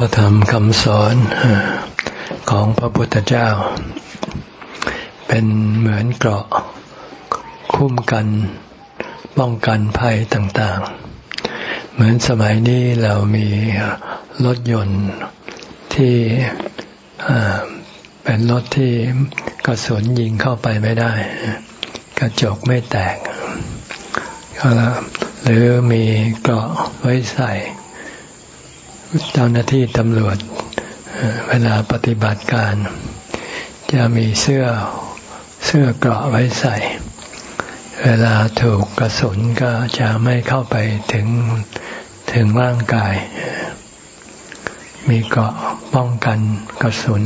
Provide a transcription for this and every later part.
พระธรรมคำสอนของพระพุทธเจ้า เป็นเหมือนเกราะคุ้มกันป้องกันภัยต่างๆ เหมือนสมัยนี้เรามีรถยนต์ที่เป็นรถที่กระสุนยิงเข้าไปไม่ได้ กระจกไม่แตกหรือมีเกราะไว้ใส่ เจ้าหน้าที่ตำรวจเวลาปฏิบัติการ จะมีเสื้อเสื้อเกราะไว้ใส่ เวลาถูกกระสุนก็จะไม่เข้าไปถึงถึงร่างกาย มีเกราะป้องกันกระสุน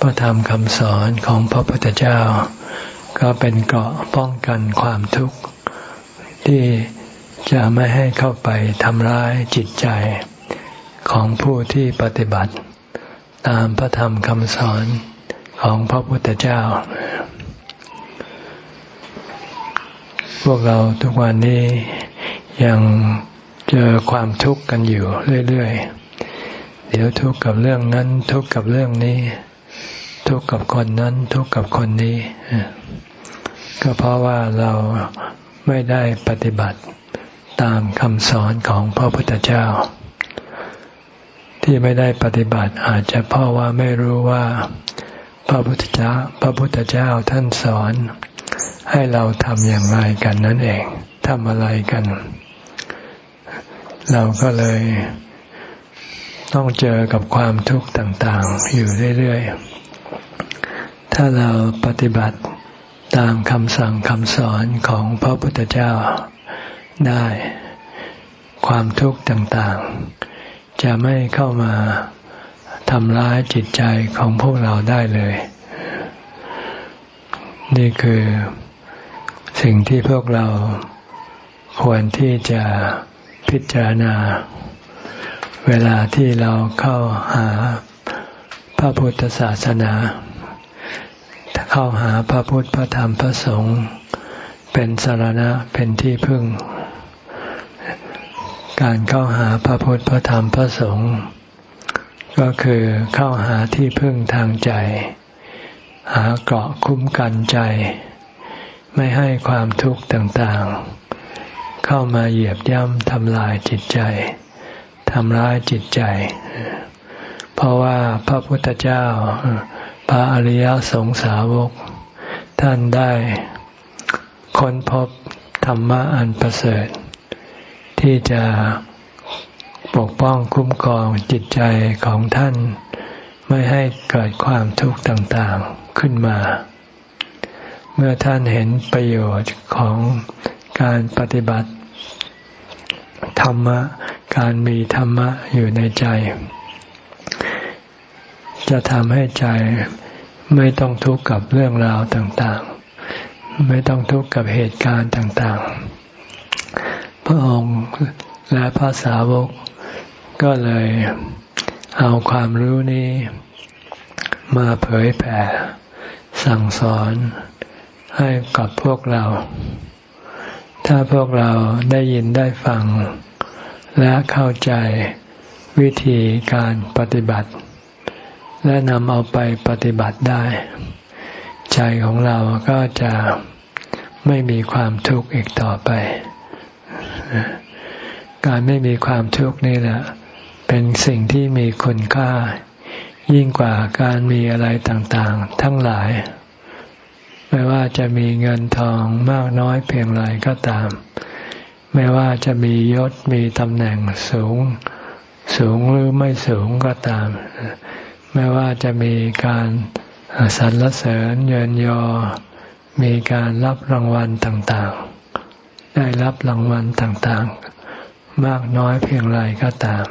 พระธรรมคำสอนของพระพุทธเจ้า ก็เป็นเกราะป้องกันความทุกข์ที่ จะไม่ให้เข้าไปทำร้ายจิตใจของผู้ที่ปฏิบัติ ตามพระธรรมคำสอนของพระพุทธเจ้า พวกเราทุกวันนี้ยังเจอความทุกข์กันอยู่เรื่อยๆ เดี๋ยวทุกข์กับเรื่องนั้น ทุกข์กับเรื่องนี้ ทุกข์กับคนนั้น ทุกข์กับคนนี้ ก็เพราะว่าเราไม่ได้ปฏิบัติ ตามคำสอนของพระพุทธเจ้า ที่ไม่ได้ปฏิบัติอาจจะเพราะว่าไม่รู้ว่าพระพุทธเจ้า พระพุทธเจ้าท่านสอน ให้เราทำอย่างไรกันนั่นเองทำอะไรกัน เราก็เลยต้องเจอกับความทุกข์ต่างๆ อยู่เรื่อยๆ ถ้าเราปฏิบัติตามคำสั่งคำสอนของพระพุทธเจ้า ได้ ความทุกข์ต่างๆ จะไม่เข้ามาทำร้ายจิตใจของพวกเราได้เลย นี่คือสิ่งที่พวกเราควรที่จะพิจารณา เวลาที่เราเข้าหาพระพุทธศาสนาเข้าหาพระพุทธพระธรรมพระสงฆ์เป็นสารณะเป็นที่พึ่ง การเข้าหาพระพุทธพระธรรมพระสงฆ์ก็คือเข้าหาที่พึ่งทางใจ หาเกราะคุ้มกันใจ ไม่ให้ความทุกข์ต่างๆ เข้ามาเหยียบย่ำทำลายจิตใจทำร้ายจิตใจ เพราะว่าพระพุทธเจ้า พระอริยสงสาวก ท่านได้ค้นพบธรรมะอันประเสริฐ ที่จะปกป้องคุ้มครองจิตใจของท่าน ไม่ให้เกิดความทุกข์ต่างๆขึ้นมา เมื่อท่านเห็นประโยชน์ของการปฏิบัติ ธรรมะ การมีธรรมะอยู่ในใจ จะทำให้ใจไม่ต้องทุกข์กับเรื่องราวต่างๆ ไม่ต้องทุกข์กับเหตุการณ์ต่างๆ ระองค์และพระสาวก ก็เลยเอาความรู้นี้ มาเผยแผ่ สั่งสอนให้กับพวกเรา ถ้าพวกเราได้ยินได้ฟัง และเข้าใจวิธีการปฏิบัติ และนำเอาไปปฏิบัติได้ ใจของเราก็จะไม่มีความทุกข์อีกต่อไป การไม่มีความทุกข์นี่แหละ เป็นสิ่งที่มีคุณค่า ยิ่งกว่าการมีอะไรต่างๆ ทั้งหลาย ไม่ว่าจะมีเงินทองมากน้อยเพียงไรก็ตาม ไม่ว่าจะมียศมีตำแหน่งสูง สูงหรือไม่สูงก็ตาม ไม่ว่าจะมีการสรรเสริญเยินยอ มีการรับรางวัลต่างๆ ได้รับรางวัลต่างๆ มากน้อยเพียงไรก็ตาม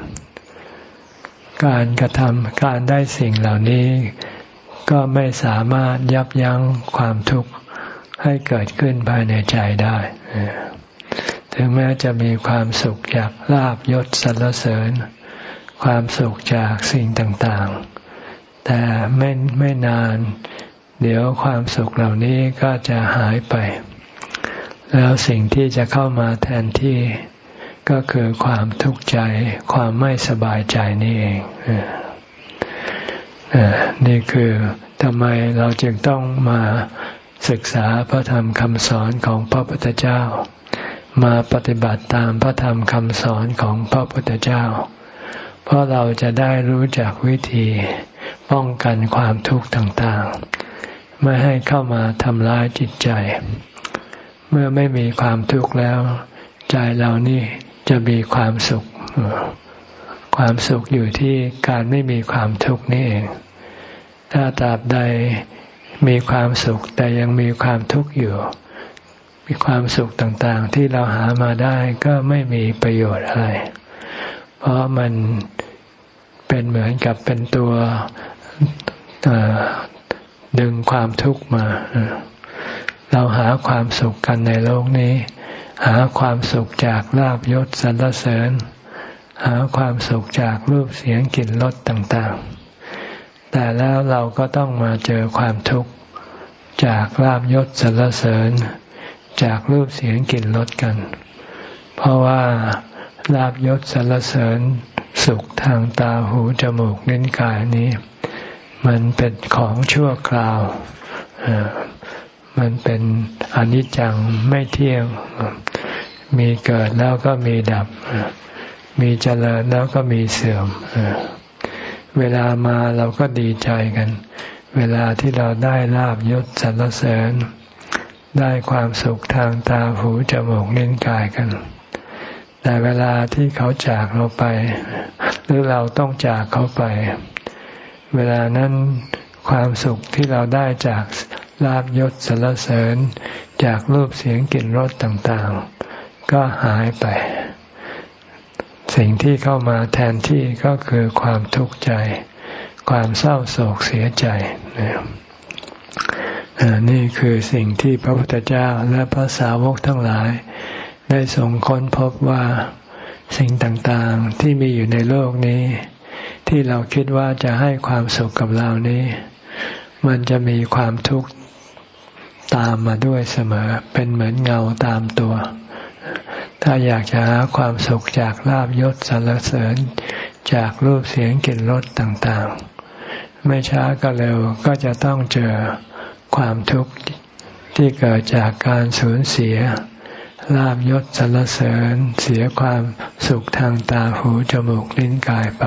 การกระทำการได้สิ่งเหล่านี้ ก็ไม่สามารถยับยั้งความทุกข์ให้เกิดขึ้นภายในใจได้ ถึงแม้จะมีความสุขจากลาบยศสรรเสริญ ความสุขจากสิ่งต่างๆ แต่ไม่ไม่นาน เดี๋ยวความสุขเหล่านี้ก็จะหายไป แล้วสิ่งที่จะเข้ามาแทนที่ก็คือความทุกข์ใจ ความไม่สบายใจนี่เองนี่คือทำไมเราจึงต้องมาศึกษาพระธรรมคำสอนของพระพุทธเจ้า มาปฏิบัติตามพระธรรมคำสอนของพระพุทธเจ้า เพราะเราจะได้รู้จักวิธีป้องกันความทุกข์ต่างๆ ไม่ให้เข้ามาทำร้ายจิตใจ เมื่อไม่มีความทุกข์แล้ว ใจเรานี่จะมีความสุข ความสุขอยู่ที่การไม่มีความทุกข์นี่เอง ถ้าตราบใดมีความสุขแต่ยังมีความทุกข์อยู่ มีความสุขต่างๆ ที่เราหามาได้ก็ไม่มีประโยชน์อะไร เพราะมันเป็นเหมือนกับเป็นตัวดึงความทุกข์มา เราหาความสุขกันในโลกนี้ หาความสุขจากลาบยศสรรเสริญ หาความสุขจากรูปเสียงกลิ่นรสต่างๆ แต่แล้วเราก็ต้องมาเจอความทุกข์จากลาบยศสรรเสริญ จากรูปเสียงกลิ่นรสกัน เพราะว่าลาบยศสรรเสริญสุขทางตาหูจมูกนิ้นกายนี้ มันเป็นของชั่วคราว มันเป็นอนิจจังไม่เที่ยง มีเกิดแล้วก็มีดับ มีเจริญแล้วก็มีเสื่อม เวลามาเราก็ดีใจกัน เวลาที่เราได้ลาบยศสรรเสริญ ได้ความสุขทางตาหูจมูกนิ้นกายกัน แต่เวลาที่เขาจากเราไป หรือเราต้องจากเขาไป เวลานั้นความสุขที่เราได้จาก ลาบยศสรรเสริญ จากรูปเสียงกลิ่นรสต่างๆ ก็หายไป สิ่งที่เข้ามาแทนที่ก็คือความทุกข์ใจ ความเศร้าโศกเสียใจนี่คือสิ่งที่พระพุทธเจ้าและพระสาวกทั้งหลาย ได้ส่งค้นพบว่าสิ่งต่างๆที่มีอยู่ในโลกนี้ ที่เราคิดว่าจะให้ความสุขกับเรานี้ มันจะมีความทุกข์ตามมาด้วยเสมอ เป็นเหมือนเงาตามตัว ถ้าอยากจะหาความสุขจากลาบยศสรรเสริญจากรูปเสียงกลิ่นรสต่างๆ ไม่ช้าก็เร็วก็จะต้องเจอความทุกข์ที่เกิดจากการสูญเสียลาบยศสรรเสริญเสียความสุขทางตาหูจมูกลิ้นกายไป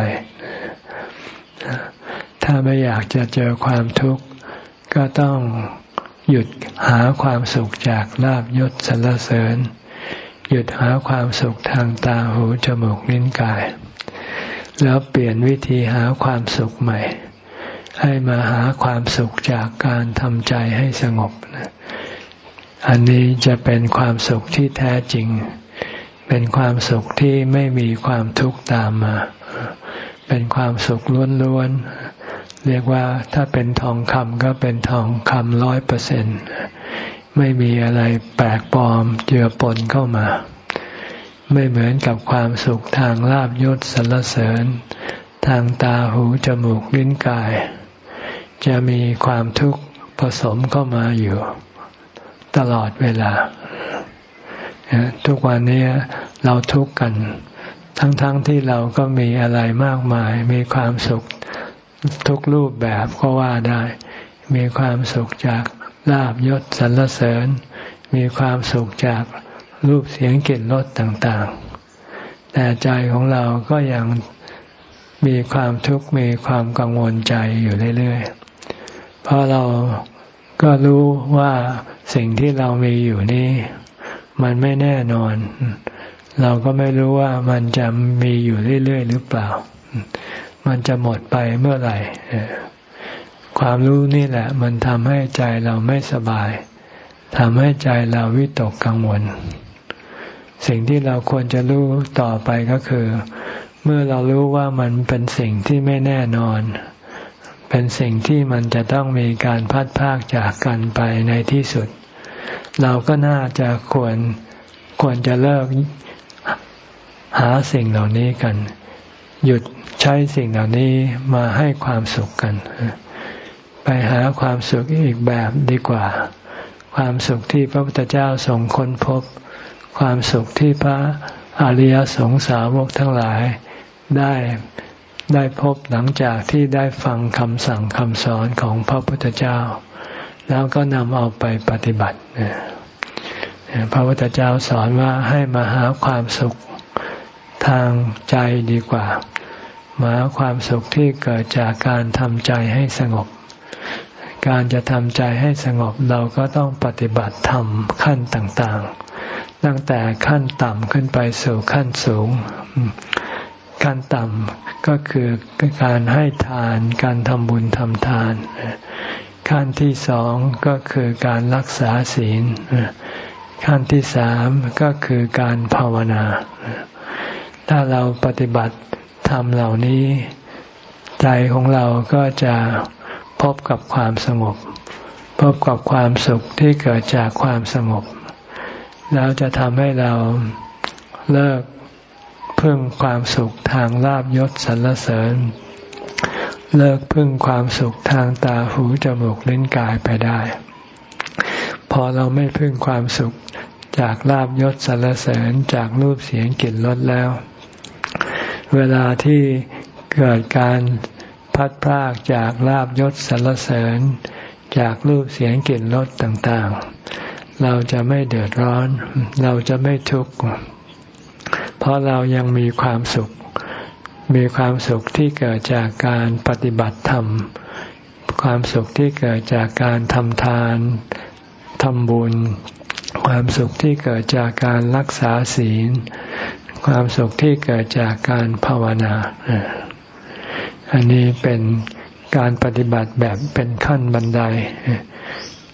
ถ้าไม่อยากจะเจอความทุกข์ ก็ต้องหยุดหาความสุขจากลาบยศสรรเสริญ หยุดหาความสุขทางตาหูจมูกลิ้นกาย แล้วเปลี่ยนวิธีหาความสุขใหม่ ให้มาหาความสุขจากการทำใจให้สงบอันนี้จะเป็นความสุขที่แท้จริง เป็นความสุขที่ไม่มีความทุกข์ตามมา เป็นความสุขล้วนๆ เรียกว่าถ้าเป็นทองคำก็เป็นทองคำร้อยเปอร์เซ็นต์ไม่มีอะไรแปลกปลอมเจือปนเข้ามา ไม่เหมือนกับความสุขทางลาบยศสรรเสริญ ทางตาหูจมูกลิ้นกาย จะมีความทุกข์ผสมเข้ามาอยู่ ตลอดเวลา ทุกวันนี้เราทุกข์กัน ทั้งๆทที่เราก็มีอะไรมากมาย มีความสุข ทุกรูปแบบก็ว่าได้ มีความสุขจากลาบยศสรรเสริญ มีความสุขจากรูปเสียงกลิ่นรสต่างๆ แต่ใจของเราก็ยังมีความทุกข์มีความกังวลใจอยู่เรื่อยๆ เพราะเราก็รู้ว่าสิ่งที่เรามีอยู่นี้ มันไม่แน่นอน เราก็ไม่รู้ว่ามันจะมีอยู่เรื่อยๆ หรือเปล่า มันจะหมดไปเมื่อไหร่ความรู้นี่แหละ มันทำให้ใจเราไม่สบายทำให้ใจเราวิตกกังวล สิ่งที่เราควรจะรู้ต่อไปก็คือ เมื่อเรารู้ว่ามันเป็นสิ่งที่ไม่แน่นอน เป็นสิ่งที่มันจะต้องมีการพัดพากจากกันไปในที่สุด เราก็น่าจะควรควรจะเลิกหาสิ่งเหล่านี้กัน หยุด ใช้สิ่งเหล่านี้มาให้ความสุขกัน ไปหาความสุขอีกแบบดีกว่า ความสุขที่พระพุทธเจ้าทรงค้นพบ ความสุขที่พระอริยสงสาวกทั้งหลายได้ได้พบหลังจากที่ได้ฟังคำสั่งคำสอนของพระพุทธเจ้า แล้วก็นำเอาไปปฏิบัติพระพุทธเจ้าสอนว่าให้มาหาความสุขทางใจดีกว่า มาหาความสุขที่เกิดจากการทำใจให้สงบ การจะทำใจให้สงบเราก็ต้องปฏิบัติธรรมขั้นต่างๆ ตั้งแต่ขั้นต่ำขึ้นไปสู่ขั้นสูง ขั้นต่ำก็คือการให้ทานการทำบุญทำทาน ขั้นที่สองก็คือการรักษาศีล ขั้นที่สามก็คือการภาวนา ถ้าเราปฏิบัติ ทำเหล่านี้ ใจของเราก็จะพบกับความสงบ พบกับความสุขที่เกิดจากความสงบ แล้วจะทำให้เราเลิกพึ่งความสุขทางลาบยศสรรเสริญ เลิกพึ่งความสุขทางตาหูจมูกลิ้นกายไปได้ พอเราไม่พึ่งความสุขจากลาบยศสรรเสริญจากรูปเสียงกลิ่นรสแล้ว เวลาที่เกิดการพัดพรากจากลาบยศสรรเสริญ จากรูปเสียงกลิ่นรสต่างๆ เราจะไม่เดือดร้อน เราจะไม่ทุกข์เพราะเรายังมีความสุข มีความสุขที่เกิดจากการปฏิบัติธรรม ความสุขที่เกิดจากการทำทานทำบุญ ความสุขที่เกิดจากการรักษาศีล ความสุขที่เกิดจากการภาวนา อันนี้เป็นการปฏิบัติแบบเป็นขั้นบันได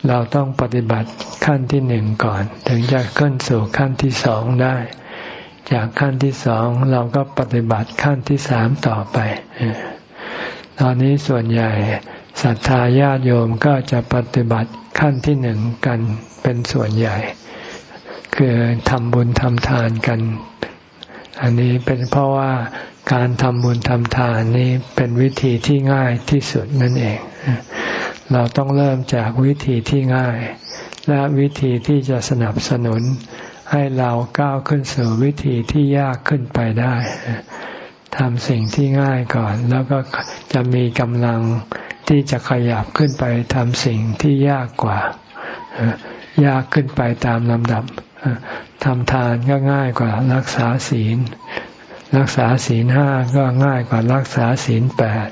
เราต้องปฏิบัติขั้นที่หนึ่งก่อน ถึงจะขึ้นสู่ขั้นที่สองได้ จากขั้นที่สองเราก็ปฏิบัติขั้นที่สามต่อไป ตอนนี้ส่วนใหญ่ศรัทธาญาติโยมก็จะปฏิบัติขั้นที่หนึ่งกันเป็นส่วนใหญ่ คือทำบุญทำทานกัน อันนี้เป็นเพราะว่าการทำบุญทำทานนี้เป็นวิธีที่ง่ายที่สุดนั่นเอง เราต้องเริ่มจากวิธีที่ง่าย และวิธีที่จะสนับสนุน ให้เราก้าวขึ้นสู่วิธีที่ยากขึ้นไปได้ทำสิ่งที่ง่ายก่อน แล้วก็จะมีกำลังที่จะขยับขึ้นไปทำสิ่งที่ยากกว่า ยากขึ้นไปตามลำดับทำทานก็ง่ายกว่ารักษาศีล รักษาศีลห้าก็ง่ายกว่ารักษาศีลแปด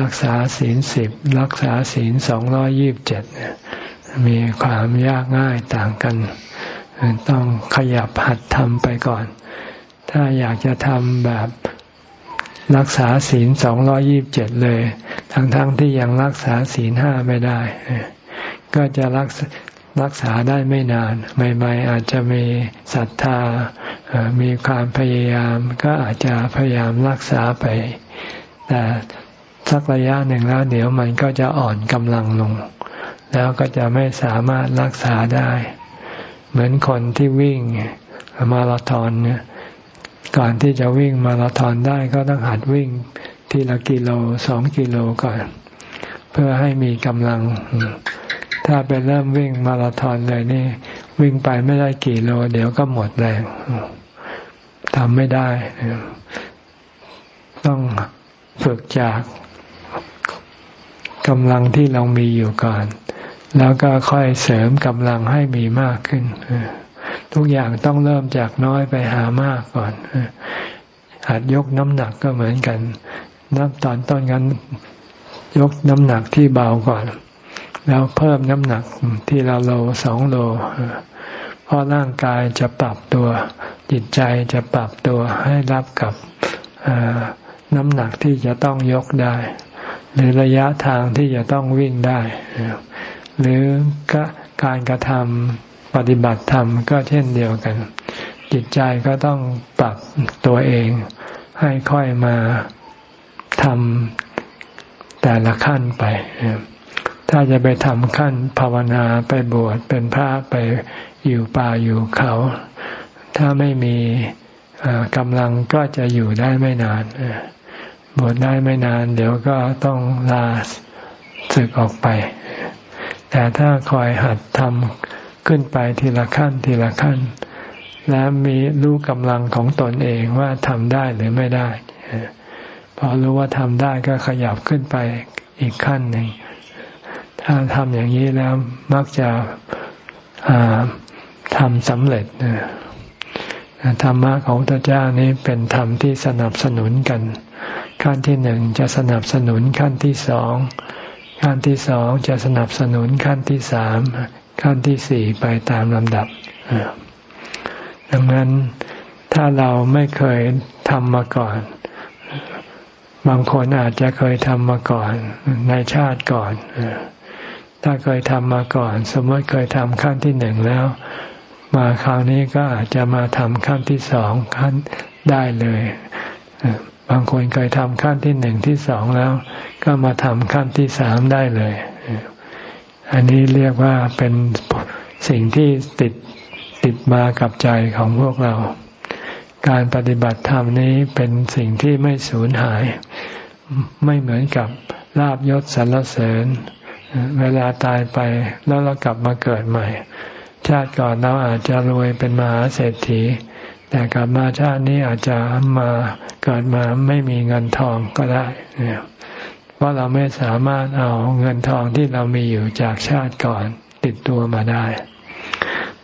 รักษาศีลสิบรักษาศีลสองร้อยี่บเจ็ดมีความยากง่ายต่างกัน ต้องขยับหัดทำไปก่อน ถ้าอยากจะทำแบบรักษาศีลสองร้อยี่บเจ็ดเลย ทั้งๆทที่ยังรักษาศีลห้าไม่ได้ ก็จะรัก รักษาได้ไม่นาน ใหม่ ๆ อาจจะมีศรัทธา มีความพยายามก็อาจจะพยายามรักษาไป แต่สักระยะหนึ่งแล้วเดี๋ยวมันก็จะอ่อนกำลังลง แล้วก็จะไม่สามารถรักษาได้ เหมือนคนที่วิ่งมาราธอนเนี่ยก่อนที่จะวิ่งมาราธอนได้ก็ต้องหัดวิ่งทีละกิโลสองกิโลก่อน เพื่อให้มีกำลัง ถ้าไปเริ่มวิ่งมาราธอนเลยนี่ วิ่งไปไม่ได้กี่โล เดี๋ยวก็หมดแรงทำไม่ได้ ต้องฝึกจากกำลังที่เรามีอยู่ก่อน แล้วก็ค่อยเสริมกำลังให้มีมากขึ้น ทุกอย่างต้องเริ่มจากน้อยไปหามากก่อนหัดยกน้ำหนักก็เหมือนกัน นับตอนต้นกันยกน้ำหนักที่เบาก่อน แล้วเพิ่มน้ำหนักที่เราโลสองโลเพราะร่างกายจะปรับตัว จิตใจจะปรับตัวให้รับกับน้ำหนักที่จะต้องยกได้ หรือระยะทางที่จะต้องวิ่งได้ หรือการกระทำปฏิบัติธรรมก็เช่นเดียวกัน จิตใจก็ต้องปรับตัวเอง ให้ค่อยมาทำแต่ละขั้นไป ถ้าจะไปทำขั้นภาวนาไปบวชเป็นพระไปอยู่ป่าอยู่เขา ถ้าไม่มีกำลังก็จะอยู่ได้ไม่นานบวชได้ไม่นาน เดี๋ยวก็ต้องลาศึกออกไป แต่ถ้าคอยหัดทำขึ้นไปทีละขั้นทีละขั้น และมีรู้กำลังของตนเองว่าทำได้หรือไม่ได้พอรู้ว่าทำได้ก็ขยับขึ้นไปอีกขั้นหนึ่ง ถ้าทำอย่างนี้แล้วมักจะทำสำเร็จธรรมะของพระเจ้านี้เป็นธรรมที่สนับสนุนกัน ขั้นที่หนึ่งจะสนับสนุนขั้นที่สองขั้นที่สองจะสนับสนุนขั้นที่สามขั้นที่สี่ไปตามลำดับ ดังนั้นถ้าเราไม่เคยทำมาก่อน บางคนอาจจะเคยทำมาก่อนในชาติก่อน ถ้าเคยทำมาก่อน สมมติเคยทำขั้นที่หนึ่งแล้ว มาคราวนี้ก็อาจจะมาทำขั้นที่สองขั้นได้เลย บางคนเคยทำขั้นที่หนึ่งที่สองแล้ว ก็มาทำขั้นที่สามได้เลย อันนี้เรียกว่าเป็นสิ่งที่ติดติดมากับใจของพวกเรา การปฏิบัติธรรมนี้เป็นสิ่งที่ไม่สูญหาย ไม่เหมือนกับลาบยศสรรเสริญ เวลาตายไปแล้วเรากลับมาเกิดใหม่ ชาติก่อนเราอาจจะรวยเป็นมหาเศรษฐี แต่กลับมาชาตินี้อาจจะมาเกิดมาไม่มีเงินทองก็ได้เพราะเราไม่สามารถเอาเงินทองที่เรามีอยู่จากชาติก่อนติดตัวมาได้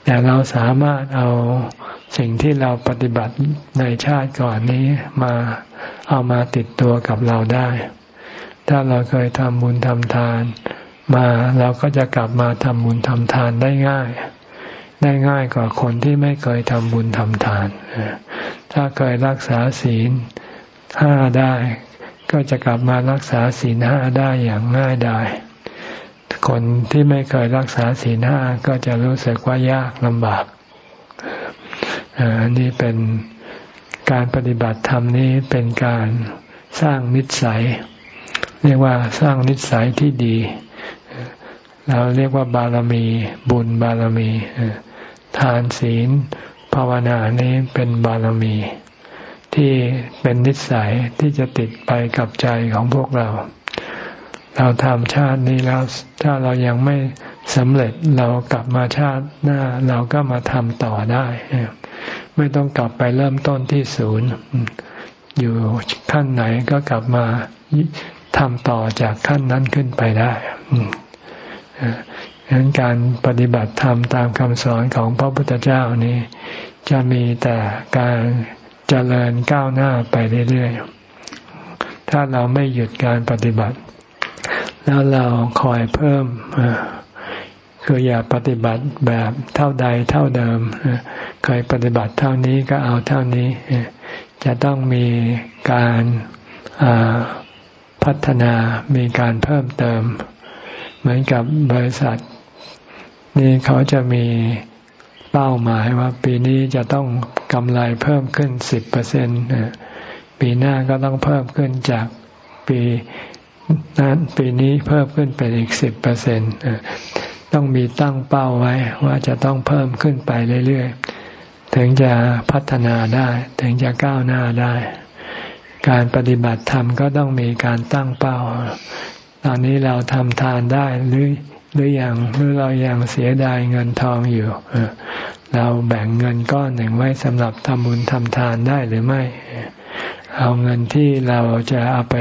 แต่เราสามารถเอาสิ่งที่เราปฏิบัติในชาติก่อนนี้มาเอามาติดตัวกับเราได้ ถ้าเราเคยทำบุญทำทาน มาเราก็จะกลับมาทำบุญทำทานได้ง่าย ได้ง่ายกว่าคนที่ไม่เคยทำบุญทำทาน ถ้าเคยรักษาศีลห้าได้ ก็จะกลับมารักษาศีลห้าได้อย่างง่ายได้คนที่ไม่เคยรักษาศีลห้าก็จะรู้สึกว่ายากลำบากอันนี้เป็นการปฏิบัติธรรมนี้เป็นการสร้างนิสัย เรียกว่าสร้างนิสัยที่ดี เราเรียกว่าบารมี บุญบารมีทานศีล ภาวนานี้เป็นบารมี ที่เป็นนิสัยที่จะติดไปกับใจของพวกเรา เราทำชาตินี้แล้วถ้าเรายังไม่สำเร็จเรากลับมาชาติหน้า เราก็มาทำต่อได้ ไม่ต้องกลับไปเริ่มต้นที่ศูนย์ อยู่ขั้นไหนก็กลับมาทำต่อจากขั้นนั้นขึ้นไปได้ ดังนั้นการปฏิบัติธรรมตามคำสอนของพระพุทธเจ้านี้ จะมีแต่การเจริญก้าวหน้าไปเรื่อยๆ ถ้าเราไม่หยุดการปฏิบัติ แล้วเราคอยเพิ่มคืออย่าปฏิบัติแบบเท่าใดเท่าเดิมเคยปฏิบัติเท่านี้ก็เอาเท่านี้ จะต้องมีการพัฒนามีการเพิ่มเติม เหมือนกับบริษัท นี่เขาจะมีเป้าหมายว่า ปีนี้จะต้องกำไรเพิ่มขึ้นสิบเปอร์เซ็นต์ปีหน้าก็ต้องเพิ่มขึ้นจากปีนั้นปีนี้เพิ่มขึ้นเป็นอีกสิบเปอร์เซ็นต้องมีตั้งเป้าไว้ว่าจะต้องเพิ่มขึ้นไปเรื่อยๆ ถึงจะพัฒนาได้ ถึงจะก้าวหน้าได้ การปฏิบัติธรรมก็ต้องมีการตั้งเป้า ตอนนี้เราทำทานได้หรือหรืออยังหรือเรายังเสียดายเงินทองอยู่เราแบ่งเงินก้อนหนึ่งไว้สำหรับทำบุญทำทานได้หรือไม่ เอาเงินที่เราจะเอาไป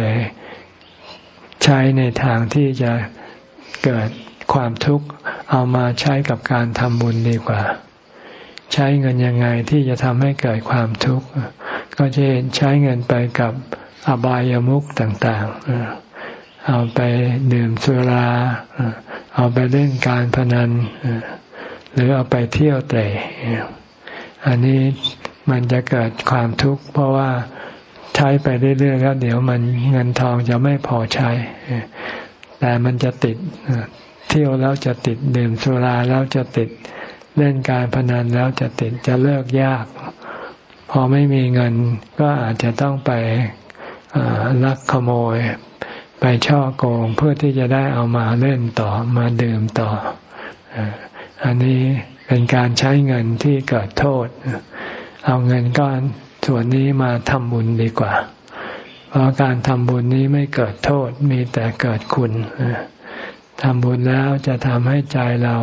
ใช้ในทางที่จะเกิดความทุกข์เอามาใช้กับการทำบุญดีกว่า ใช้เงินยังไงที่จะทำให้เกิดความทุกข์ก็จะใช้เงินไปกับอบายามุขต่าง ๆ เอาไปดื่มสุรา เอาไปเล่นการพนัน หรือเอาไปเที่ยวเตะอันนี้มันจะเกิดความทุกข์เพราะว่าใช้ไปเรื่อยๆแล้วเดี๋ยวมันเงินทองจะไม่พอใช้ แต่มันจะติดเที่ยวแล้วจะติดดื่มสุราแล้วจะติดเล่นการพนันแล้วจะติดจะเลิกยาก พอไม่มีเงินก็อาจจะต้องไปลักขโมย ไปช่อโกงเพื่อที่จะได้เอามาเล่นต่อมาดื่มต่อ อันนี้เป็นการใช้เงินที่เกิดโทษ เอาเงินก้อนส่วนนี้มาทำบุญดีกว่า เพราะการทำบุญนี้ไม่เกิดโทษมีแต่เกิดคุณทำบุญแล้วจะทำให้ใจเรา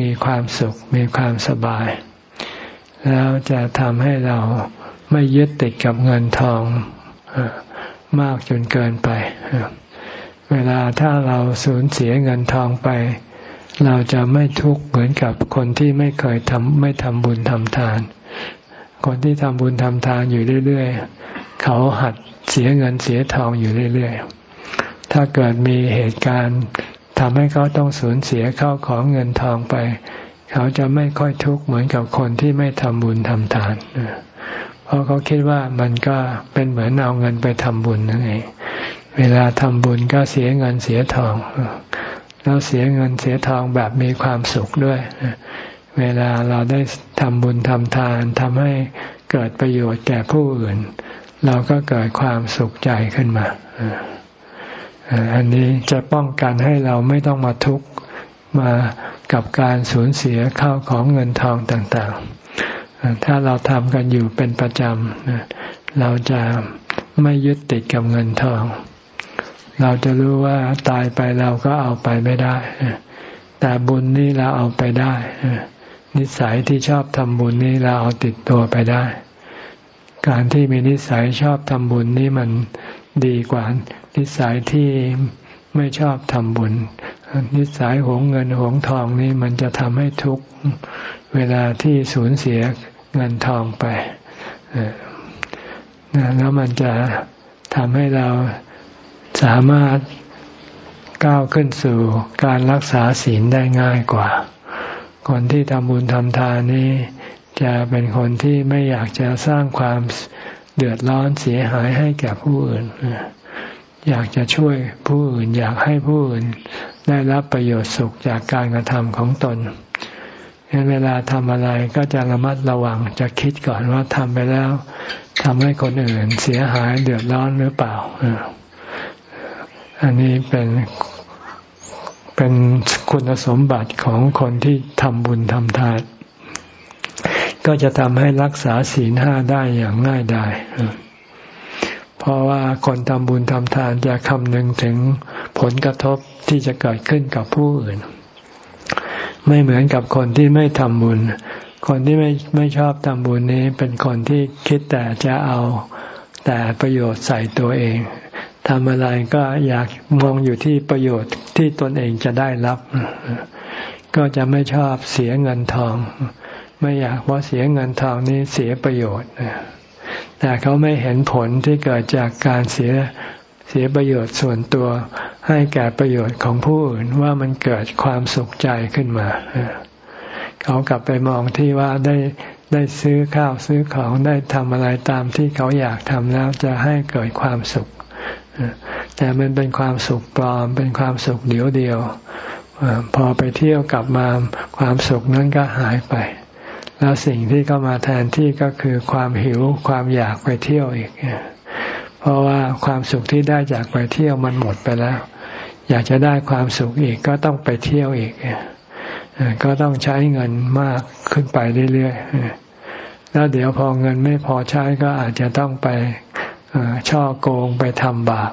มีความสุข มีความสบาย แล้วจะทำให้เราไม่ยึดติดกับเงินทอง มากจนเกินไป เวลาถ้าเราสูญเสียเงินทองไป เราจะไม่ทุกข์เหมือนกับคนที่ไม่เคยทำไม่ทำบุญทำทาน คนที่ทำบุญทำทานอยู่เรื่อย ๆ เขาหัดเสียเงินเสียทองอยู่เรื่อย ๆ ถ้าเกิดมีเหตุการณ์ทำให้เขาต้องสูญเสียเข้าของเงินทองไป เขาจะไม่ค่อยทุกข์เหมือนกับคนที่ไม่ทำบุญทำทานเพราะเขาคิดว่ามันก็เป็นเหมือนเอาเงินไปทำบุญนั่นเอง เวลาทำบุญก็เสียเงินเสียทอง แล้วเสียเงินเสียทองแบบมีความสุขด้วย เวลาเราได้ทำบุญทำทานทำให้เกิดประโยชน์แก่ผู้อื่น เราก็เกิดความสุขใจขึ้นมา อันนี้จะป้องกันให้เราไม่ต้องมาทุกข์มากับการสูญเสียข้าวของเงินทองต่างๆ ถ้าเราทำกันอยู่เป็นประจำเราจะไม่ยึดติดกับเงินทอง เราจะรู้ว่าตายไปเราก็เอาไปไม่ได้ แต่บุญนี่เราเอาไปได้ นิสัยที่ชอบทำบุญนี่เราเอาติดตัวไปได้ การที่มีนิสัยชอบทำบุญนี่มันดีกว่านิสัยที่ไม่ชอบทำบุญ นิสัยหวงเงินหวงทองนี่มันจะทำให้ทุกข์เวลาที่สูญเสียเงินทองไปแล้วมันจะทำให้เราสามารถก้าวขึ้นสู่การรักษาศีลได้ง่ายกว่า คนที่ทำบุญทำทานนี้จะเป็นคนที่ไม่อยากจะสร้างความเดือดร้อนเสียหายให้แก่ผู้อื่น อยากจะช่วยผู้อื่น อยากให้ผู้อื่น ได้รับประโยชน์สุขจากการกระทำของตนเห็นเวลาทำอะไรก็จะระมัดระวังจะคิดก่อนว่าทำไปแล้วทำให้คนอื่นเสียหายเดือดร้อนหรือเปล่า อันนี้เป็นเป็นคุณสมบัติของคนที่ทำบุญทำทานก็จะทำให้รักษาศีลห้าได้อย่างง่ายดาย เพราะว่าคนทำบุญทำทานจะคำนึงถึงผลกระทบที่จะเกิดขึ้นกับผู้อื่น ไม่เหมือนกับคนที่ไม่ทำบุญ คนที่ไม่ไม่ชอบทำบุญนี้เป็นคนที่คิดแต่จะเอาแต่ประโยชน์ใส่ตัวเองทำอะไรก็อยากมองอยู่ที่ประโยชน์ที่ตนเองจะได้รับ ก็จะไม่ชอบเสียเงินทอง ไม่อยากเพราะเสียเงินทองนี้เสียประโยชน์ แต่เขาไม่เห็นผลที่เกิดจากการเสียเสียประโยชน์ส่วนตัว ให้แก่ประโยชน์ของผู้อื่นว่ามันเกิดความสุขใจขึ้นมา เขากลับไปมองที่ว่าได้ได้ซื้อข้าวซื้อของได้ทำอะไรตามที่เขาอยากทำแล้วจะให้เกิดความสุข แต่มันเป็นความสุขปลอม เป็นความสุขเดียวเดียว พอไปเที่ยวกลับมาความสุขนั้นก็หายไป แล้วสิ่งที่เข้ามาแทนที่ก็คือความหิวความอยากไปเที่ยวอีก เพราะว่าความสุขที่ได้จากไปเที่ยวมันหมดไปแล้ว อยากจะได้ความสุขอีกก็ต้องไปเที่ยวอีก ก็ต้องใช้เงินมากขึ้นไปเรื่อยๆ แล้วเดี๋ยวพอเงินไม่พอใช้ก็อาจจะต้องไปช่อโกงไปทำบาป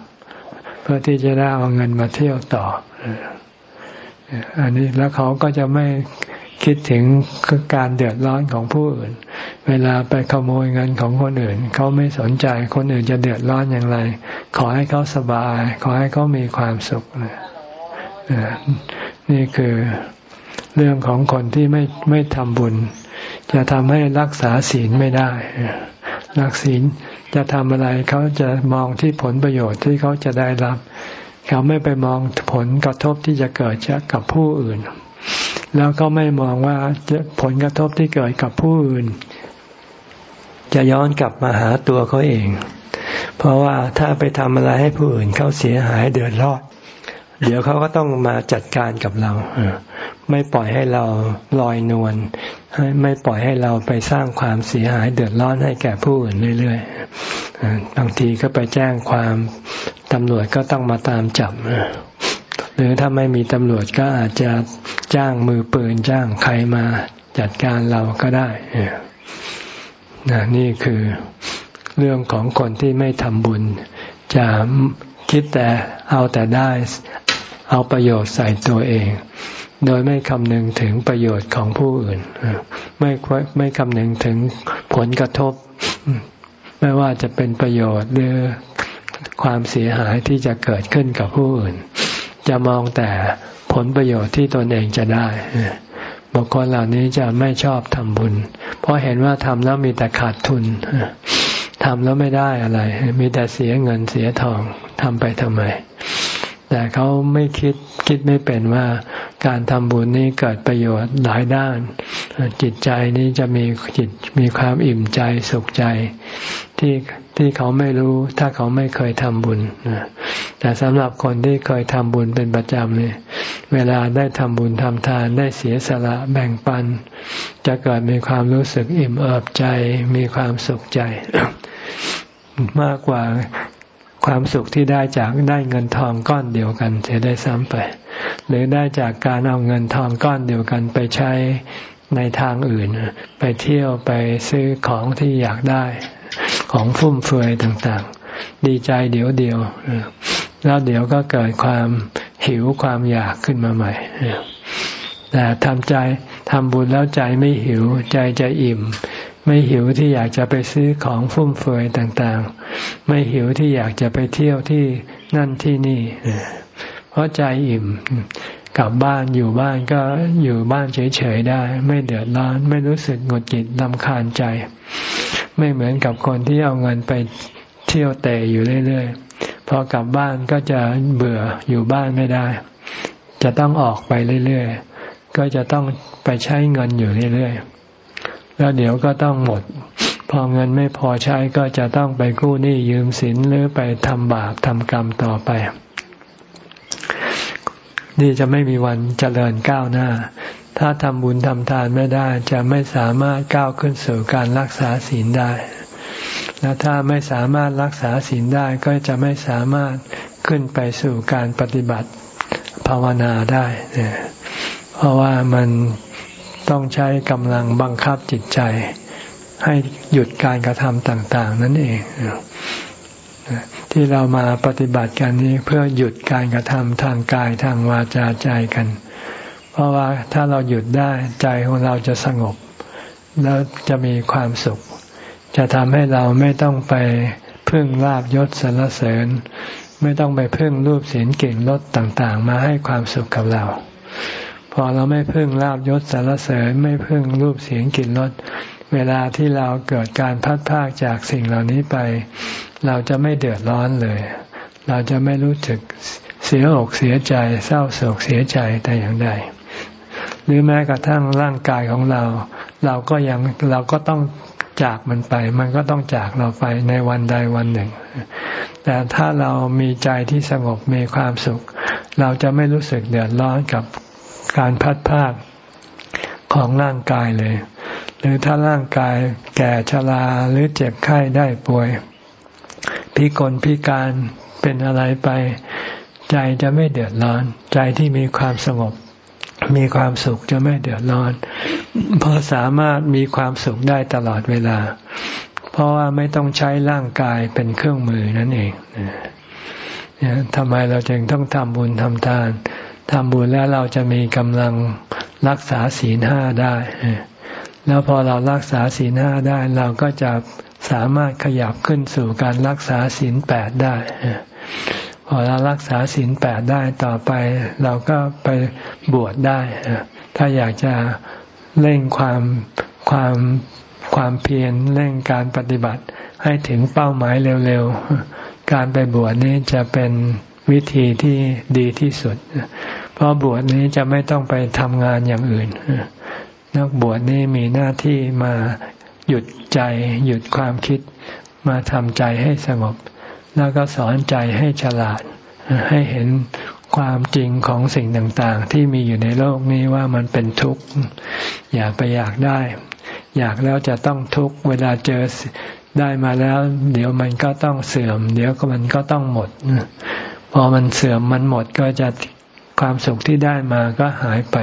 เพื่อที่จะได้เอาเงินมาเที่ยวต่ออันนี้แล้วเขาก็จะไม่ คิดถึงการเดือดร้อนของผู้อื่น เวลาไปขโมยเงินของคนอื่น เขาไม่สนใจคนอื่นจะเดือดร้อนอย่างไร ขอให้เขาสบาย ขอให้เขามีความสุขนี่คือเรื่องของคนที่ไม่ไม่ทำบุญ จะทำให้รักษาศีลไม่ได้รักศีลจะทำอะไรเขาจะมองที่ผลประโยชน์ที่เขาจะได้รับ เขาไม่ไปมองผลกระทบที่จะเกิดจากกับผู้อื่น แล้วก็ไม่มองว่าผลกระทบที่เกิดกับผู้อื่น จะย้อนกลับมาหาตัวเขาเอง เพราะว่าถ้าไปทำอะไรให้ผู้อื่นเขาเสียหายเดือดร้อนเดี๋ยวเขาก็ต้องมาจัดการกับเราไม่ปล่อยให้เราลอยนวลไม่ปล่อยให้เราไปสร้างความเสียหายเดือดร้อนให้แก่ผู้อื่นเรื่อยๆบางทีก็ไปแจ้งความตำรวจก็ต้องมาตามจับ หรือถ้าไม่มีตำรวจก็อาจจะจ้างมือปืนจ้างใครมาจัดการเราก็ได้นนี่คือเรื่องของคนที่ไม่ทำบุญ จะคิดแต่เอาแต่ได้ เอาประโยชน์ใส่ตัวเอง โดยไม่คำนึงถึงประโยชน์ของผู้อื่น ไม่ไม่คำนึงถึงผลกระทบ ไม่ว่าจะเป็นประโยชน์หรือความเสียหายที่จะเกิดขึ้นกับผู้อื่น จะมองแต่ผลประโยชน์ที่ตนเองจะได้บุคคลเหล่านี้จะไม่ชอบทำบุญ เพราะเห็นว่าทำแล้วมีแต่ขาดทุนทำแล้วไม่ได้อะไร มีแต่เสียเงินเสียทองทำไปทำไม แต่เขาไม่คิดคิดไม่เป็นว่าการทำบุญนี้เกิดประโยชน์หลายด้าน จิตใจนี้จะมีจิตมีความอิ่มใจสุขใจ ที่ที่เขาไม่รู้ถ้าเขาไม่เคยทำบุญแต่สำหรับคนที่เคยทำบุญเป็นประจำเนี่ยเวลาได้ทำบุญทำทานได้เสียสละแบ่งปัน จะเกิดมีความรู้สึกอิ่มเอิบใจ มีความสุขใจ มากกว่าความสุขที่ได้จากได้เงินทองก้อนเดียวกันจะได้ซ้ำไป หรือได้จากการเอาเงินทองก้อนเดียวกันไปใช้ในทางอื่น ไปเที่ยวไปซื้อของที่อยากได้ ของฟุ่มเฟือยต่างๆ ดีใจเดี๋ยวเดียวแล้วเดี๋ยวก็เกิดความหิวความอยากขึ้นมาใหม่แต่ทำใจทำบุญแล้วใจไม่หิว ใจจะอิ่ม ไม่หิวที่อยากจะไปซื้อของฟุ่มเฟือยต่างๆ ไม่หิวที่อยากจะไปเที่ยวที่นั่นที่นี่เพราะใจอิ่มกลับบ้านอยู่บ้านก็อยู่บ้านเฉยๆได้ ไม่เดือดร้อน ไม่รู้สึกหงุดหงิดลำคาญใจ ไม่เหมือนกับคนที่เอาเงินไปเที่ยวเตะอยู่เรื่อยๆ พอกลับบ้านก็จะเบื่ออยู่บ้านไม่ได้ จะต้องออกไปเรื่อยๆ ก็จะต้องไปใช้เงินอยู่เรื่อยๆ แล้วเดี๋ยวก็ต้องหมด พอเงินไม่พอใช้ก็จะต้องไปกู้หนี้ยืมสินหรือไปทำบาปทำกรรมต่อไป นี่จะไม่มีวันเจริญก้าวหน้า ถ้าทำบุญทำทานไม่ได้จะไม่สามารถก้าวขึ้นสู่การรักษาศีลได้ และถ้าไม่สามารถรักษาศีลได้ก็จะไม่สามารถขึ้นไปสู่การปฏิบัติภาวนาได้ เพราะว่ามันต้องใช้กำลังบังคับจิตใจ ให้หยุดการกระทำต่าง ๆ นั่นเอง ที่เรามาปฏิบัติกันนี้เพื่อหยุดการกระทำทางกายทางวาจาใจกัน เพราะว่าถ้าเราหยุดได้ใจของเราจะสงบ แล้วจะมีความสุข จะทำให้เราไม่ต้องไปพึ่งลาบยศสรรเสริญ ไม่ต้องไปพึ่งรูปเสียงเก่งรสต่างๆ มาให้ความสุขกับเรา พอเราไม่พึ่งลาบยศสรรเสริญ ไม่พึ่งรูปเสียงกลิ่นรสเวลาที่เราเกิดการพัดพากจากสิ่งเหล่านี้ไป เราจะไม่เดือดร้อนเลย เราจะไม่รู้สึกเสียอกเสียใจ เศร้าโศกเสียใจแต่อย่างใด หรือแม้กระทั่งร่างกายของเรา เราก็ยังเราก็ต้องจากมันไป มันก็ต้องจากเราไปในวันใดวันหนึ่ง แต่ถ้าเรามีใจที่สงบมีความสุข เราจะไม่รู้สึกเดือดร้อนกับการพัดพากของร่างกายเลย หรือถ้าร่างกายแก่ชราหรือเจ็บไข้ได้ป่วย พิกลพิการเป็นอะไรไป ใจจะไม่เดือดร้อน ใจที่มีความสงบ มีความสุขจะไม่เดือดร้อน เพราะสามารถมีความสุขได้ตลอดเวลา เพราะว่าไม่ต้องใช้ร่างกายเป็นเครื่องมือนั่นเองทำไมเราจึงต้องทำบุญทำทานทำบุญแล้วเราจะมีกำลังรักษาศีลห้าได้ แล้วพอเรารักษาศีลห้าได้ เราก็จะสามารถขยับขึ้นสู่การรักษาศีลแปดได้ อเรารักษาศีลแปดได้ต่อไป เราก็ไปบวชได้ ถ้าอยากจะเร่งความความความเพียรเร่งการปฏิบัติให้ถึงเป้าหมายเร็วๆ การไปบวชนี้จะเป็นวิธีที่ดีที่สุด เพราะบวชนี้จะไม่ต้องไปทำงานอย่างอื่น นักบวชนี้มีหน้าที่มาหยุดใจ หยุดความคิดมาทำใจให้สงบ แล้วก็สอนใจให้ฉลาด ให้เห็นความจริงของสิ่งต่างๆ ที่มีอยู่ในโลกนี้ว่ามันเป็นทุกข์ อย่าไปอยากได้ อยากแล้วจะต้องทุกข์เวลาเจอได้มาแล้ว เดี๋ยวมันก็ต้องเสื่อม เดี๋ยวก็มันก็ต้องหมด พอมันเสื่อมมันหมดก็จะความสุขที่ได้มาก็หายไป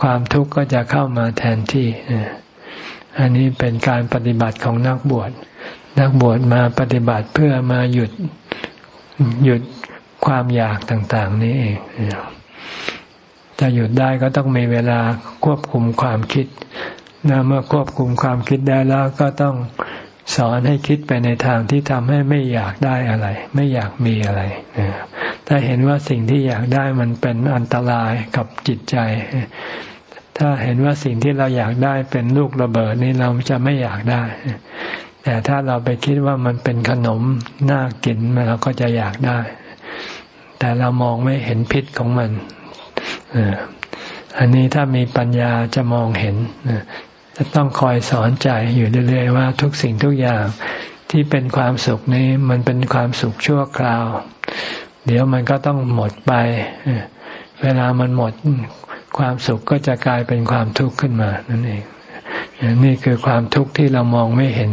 ความทุกข์ก็จะเข้ามาแทนที่ อันนี้เป็นการปฏิบัติของนักบวช นักบวชมาปฏิบัติเพื่อมาหยุดหยุดความอยากต่าง ๆ นี้เองจะหยุดได้ก็ต้องมีเวลาควบคุมความคิดนะเมื่อควบคุมความคิดได้แล้วก็ต้องสอนให้คิดไปในทางที่ทำให้ไม่อยากได้อะไร ไม่อยากมีอะไรถ้าเห็นว่าสิ่งที่อยากได้มันเป็นอันตรายกับจิตใจ ถ้าเห็นว่าสิ่งที่เราอยากได้เป็นลูกระเบิดนี่เราจะไม่อยากได้ แต่ถ้าเราไปคิดว่ามันเป็นขนมน่ากินเราก็จะอยากได้ แต่เรามองไม่เห็นพิษของมันอันนี้ถ้ามีปัญญาจะมองเห็นจะต้องคอยสอนใจอยู่เรื่อยๆว่าทุกสิ่งทุกอย่างที่เป็นความสุขนี้มันเป็นความสุขชั่วคราว เดี๋ยวมันก็ต้องหมดไปเวลามันหมดความสุขก็จะกลายเป็นความทุกข์ขึ้นมานั่นเองนี่คือความทุกข์ที่เรามองไม่เห็น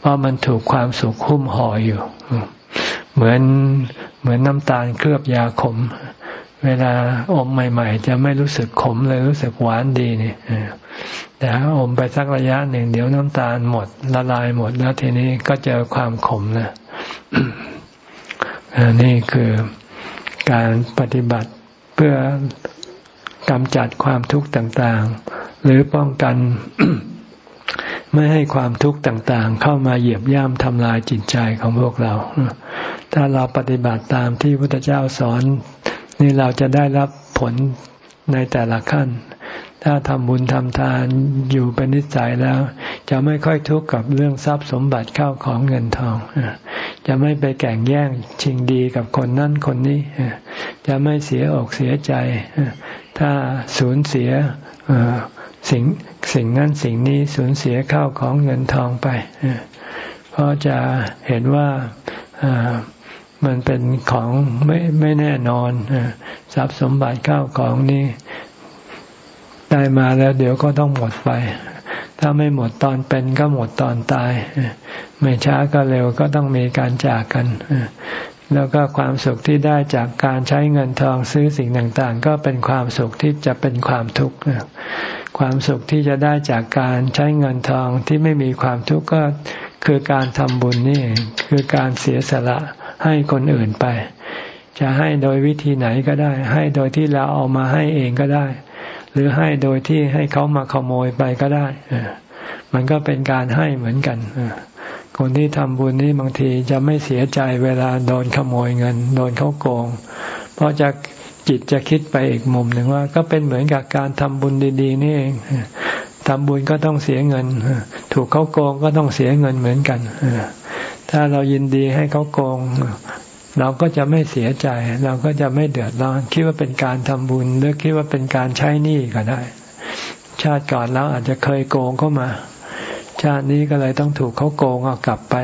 เพราะมันถูกความสุขหุ้มห่ออยู่ เหมือนเหมือนน้ำตาลเคลือบยาขม เวลาอมใหม่ ๆ จะไม่รู้สึกขมเลยรู้สึกหวานดีนี่แต่อมไปสักระยะหนึ่ง เดี๋ยวน้ำตาลหมดละลายหมดแล้วทีนี้ก็เจอความขมนะนี่คือการปฏิบัติเพื่อกำจัดความทุกข์ต่าง ๆ หรือป้องกัน ไม่ให้ความทุกข์ต่างๆ เข้ามาเหยียบย่ำทำลายจิตใจของพวกเรา ถ้าเราปฏิบัติตามที่พระพุทธเจ้าสอน นี่เราจะได้รับผลในแต่ละขั้น ถ้าทำบุญทำทานอยู่เป็นนิสัยแล้ว จะไม่ค่อยทุกข์กับเรื่องทรัพย์สมบัติเข้าของเงินทอง จะไม่ไปแข่งแย่งชิงดีกับคนนั่นคนนี้ จะไม่เสียอกเสียใจ ถ้าสูญเสีย สิ่งสิ่งนั้นสิ่งนี้สูญเสียข้าวของเงินทองไปเพราะจะเห็นว่ามันเป็นของไม่ไม่แน่นอนทรัพย์สมบัติข้าวของนี้ได้มาแล้วเดี๋ยวก็ต้องหมดไป ถ้าไม่หมดตอนเป็นก็หมดตอนตาย ไม่ช้าก็เร็วก็ต้องมีการจากกัน แล้วก็ความสุขที่ได้จากการใช้เงินทองซื้อสิ่งต่างๆ ก็เป็นความสุขที่จะเป็นความทุกข์ความสุขที่จะได้จากการใช้เงินทองที่ไม่มีความทุกข์ก็คือการทำบุญนี่คือการเสียสละให้คนอื่นไป จะให้โดยวิธีไหนก็ได้ ให้โดยที่เราเอามาให้เองก็ได้ หรือให้โดยที่ให้เขามาขโมยไปก็ได้มันก็เป็นการให้เหมือนกัน คนที่ทำบุญนี่บางทีจะไม่เสียใจเวลาโดนขโมยเงิน โดนเขาโกง เพราะจะจิตจะคิดไปอีกมุมหนึ่งว่า ก็เป็นเหมือนกับการทำบุญดี ๆ นี่เองทำบุญก็ต้องเสียเงิน ถูกเขาโกงก็ต้องเสียเงินเหมือนกัน ถ้าเรายินดีให้เขาโกง เราก็จะไม่เสียใจ เราก็จะไม่เดือดร้อน คิดว่าเป็นการทำบุญหรือคิดว่าเป็นการใช้หนี้ก็ได้ ชาติก่อนเราอาจจะเคยโกงเข้ามา ชาตินี้ก็เลยต้องถูกเขาโกงเอากลับไป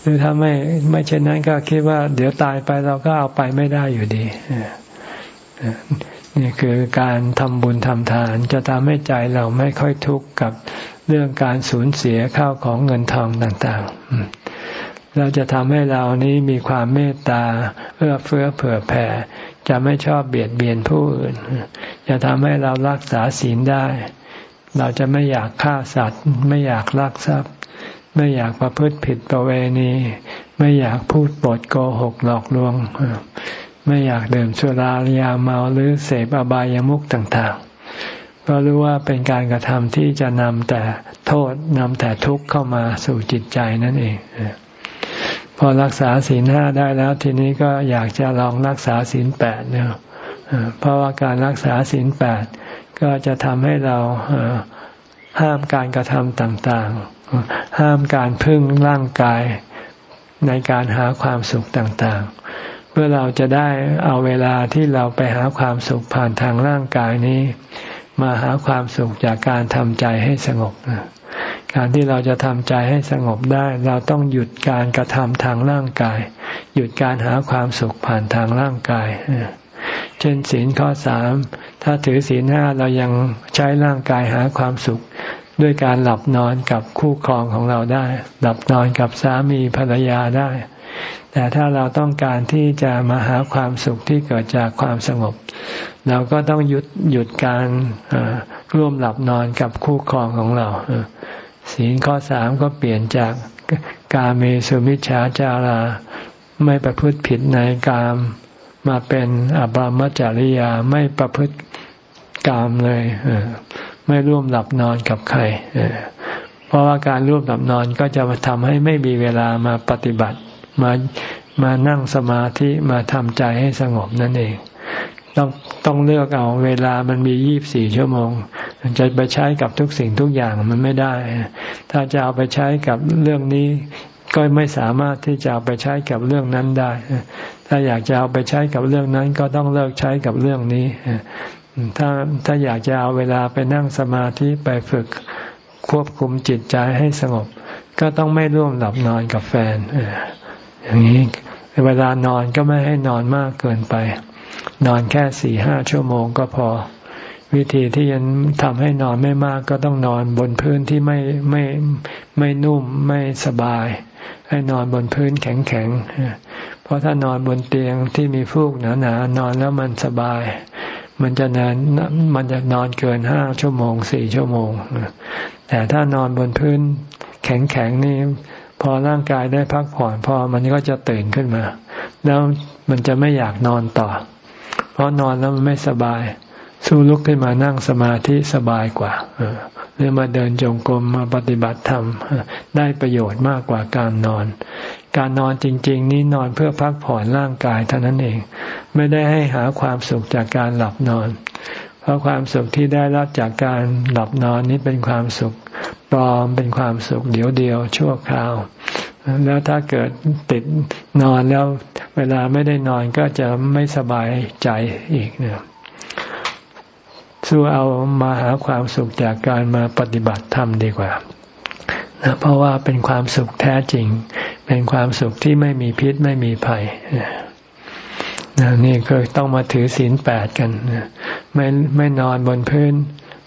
หรือถ้าไม่ไม่เช่นนั้นก็คิดว่า เดี๋ยวตายไปเราก็เอาไปไม่ได้อยู่ดีนี่คือการทำบุญทำทาน จะทำให้ใจเราไม่ค่อยทุกข์กับเรื่องการสูญเสียข้าวของเงินทองต่างๆ เราจะทำให้เรานี้มีความเมตตา เอื้อเฟื้อเผื่อแผ่ จะไม่ชอบเบียดเบียนผู้อื่น จะทำให้เรารักษาศีลได้ เราจะไม่อยากฆ่าสัตว์ ไม่อยากลักทรัพย์ ไม่อยากประพฤติผิดประเวณี ไม่อยากพูดปดโกหกหลอกลวง ไม่อยากดื่มสุรายาเมาหรือเสพอบายามุขต่างๆ เพราะรู้ว่าเป็นการกระทำที่จะนำแต่โทษนำแต่ทุกข์เข้ามาสู่จิตใจนั่นเองพอรักษาศีลห้าได้แล้วทีนี้ก็อยากจะลองรักษาศีลแปดเนี่ยเพราะว่าการรักษาศีลแปด ก็จะทำให้เราห้ามการกระทำต่างๆ ห้ามการพึ่งร่างกายในการหาความสุขต่างๆ เพื่อเราจะได้เอาเวลาที่เราไปหาความสุขผ่านทางร่างกายนี้ มาหาความสุขจากการทำใจให้สงบการที่เราจะทำใจให้สงบได้ เราต้องหยุดการกระทำทางร่างกาย หยุดการหาความสุขผ่านทางร่างกาย เช่นศีลข้อสามถ้าถือศีลห้าเรายังใช้ร่างกายหาความสุข ด้วยการหลับนอนกับคู่ครองของเราได้ หลับนอนกับสามีภรรยาได้ แต่ถ้าเราต้องการที่จะมาหาความสุขที่เกิดจากความสงบ เราก็ต้องหยุดหยุดการร่วมหลับนอนกับคู่ครองของเราศีลข้อสามก็เปลี่ยนจากกาเมสุมิชฌาจารา ไม่ประพฤติผิดในกาม มาเป็นอบรมจริยาไม่ประพฤติกามเลยไม่ร่วมหลับนอนกับใครเพราะว่าการร่วมหลับนอนก็จะมาทำให้ไม่มีเวลามาปฏิบัติ มามานั่งสมาธิมาทำใจให้สงบนั่นเอง ต้องต้องเลือกเอาเวลามันมียี่บสี่ชั่วโมงจะไปใช้กับทุกสิ่งทุกอย่างมันไม่ได้ ถ้าจะเอาไปใช้กับเรื่องนี้ ก็ไม่สามารถที่จะเอาไปใช้กับเรื่องนั้นได้ ถ้าอยากจะเอาไปใช้กับเรื่องนั้น ก็ต้องเลิกใช้กับเรื่องนี้ ถ้าถ้าอยากจะเอาเวลาไปนั่งสมาธิไปฝึกควบคุมจิตใจให้สงบ ก็ต้องไม่ร่วมหลับนอนกับแฟนอย่างนี้เวลานอนก็ไม่ให้นอนมากเกินไป นอนแค่สี่ห้าชั่วโมงก็พอ วิธีที่ยังทำให้นอนไม่มากก็ต้องนอนบนพื้นที่ไม่ไม่ไม่นุ่มไม่สบาย ให้นอนบนพื้นแข็งแข็งเพราะถ้านอนบนเตียงที่มีฟูกหนาหนานอนแล้วมันสบาย มันจะนอนมันจะนอนเกินห้าชั่วโมงสี่ชั่วโมง แต่ถ้านอนบนพื้นแข็งๆนี่พอร่างกายได้พักผ่อนพอมันก็จะตื่นขึ้นมา แล้วมันจะไม่อยากนอนต่อ เพราะนอนแล้วมันไม่สบาย สู้ลุกขึ้นมานั่งสมาธิสบายกว่าหรือมาเดินจงกรมมาปฏิบัติธรรมได้ประโยชน์มากกว่าการนอน การนอนจริง ๆ นี่นอนเพื่อพักผ่อนร่างกายเท่านั้นเอง ไม่ได้ให้หาความสุขจากการหลับนอน เพราะความสุขที่ได้รับจากการหลับนอนนี้เป็นความสุขปลอมเป็นความสุขเดียวเดียวชั่วคราว แล้วถ้าเกิดติดนอนแล้วเวลาไม่ได้นอนก็จะไม่สบายใจอีกเนี่ย สู้เอามาหาความสุขจากการมาปฏิบัติธรรมดีกว่านะเพราะว่าเป็นความสุขแท้จริง เป็นความสุขที่ไม่มีพิษไม่มีภัยนี่ก็ต้องมาถือศีลแปดกันไม่ไม่นอนบนพื้น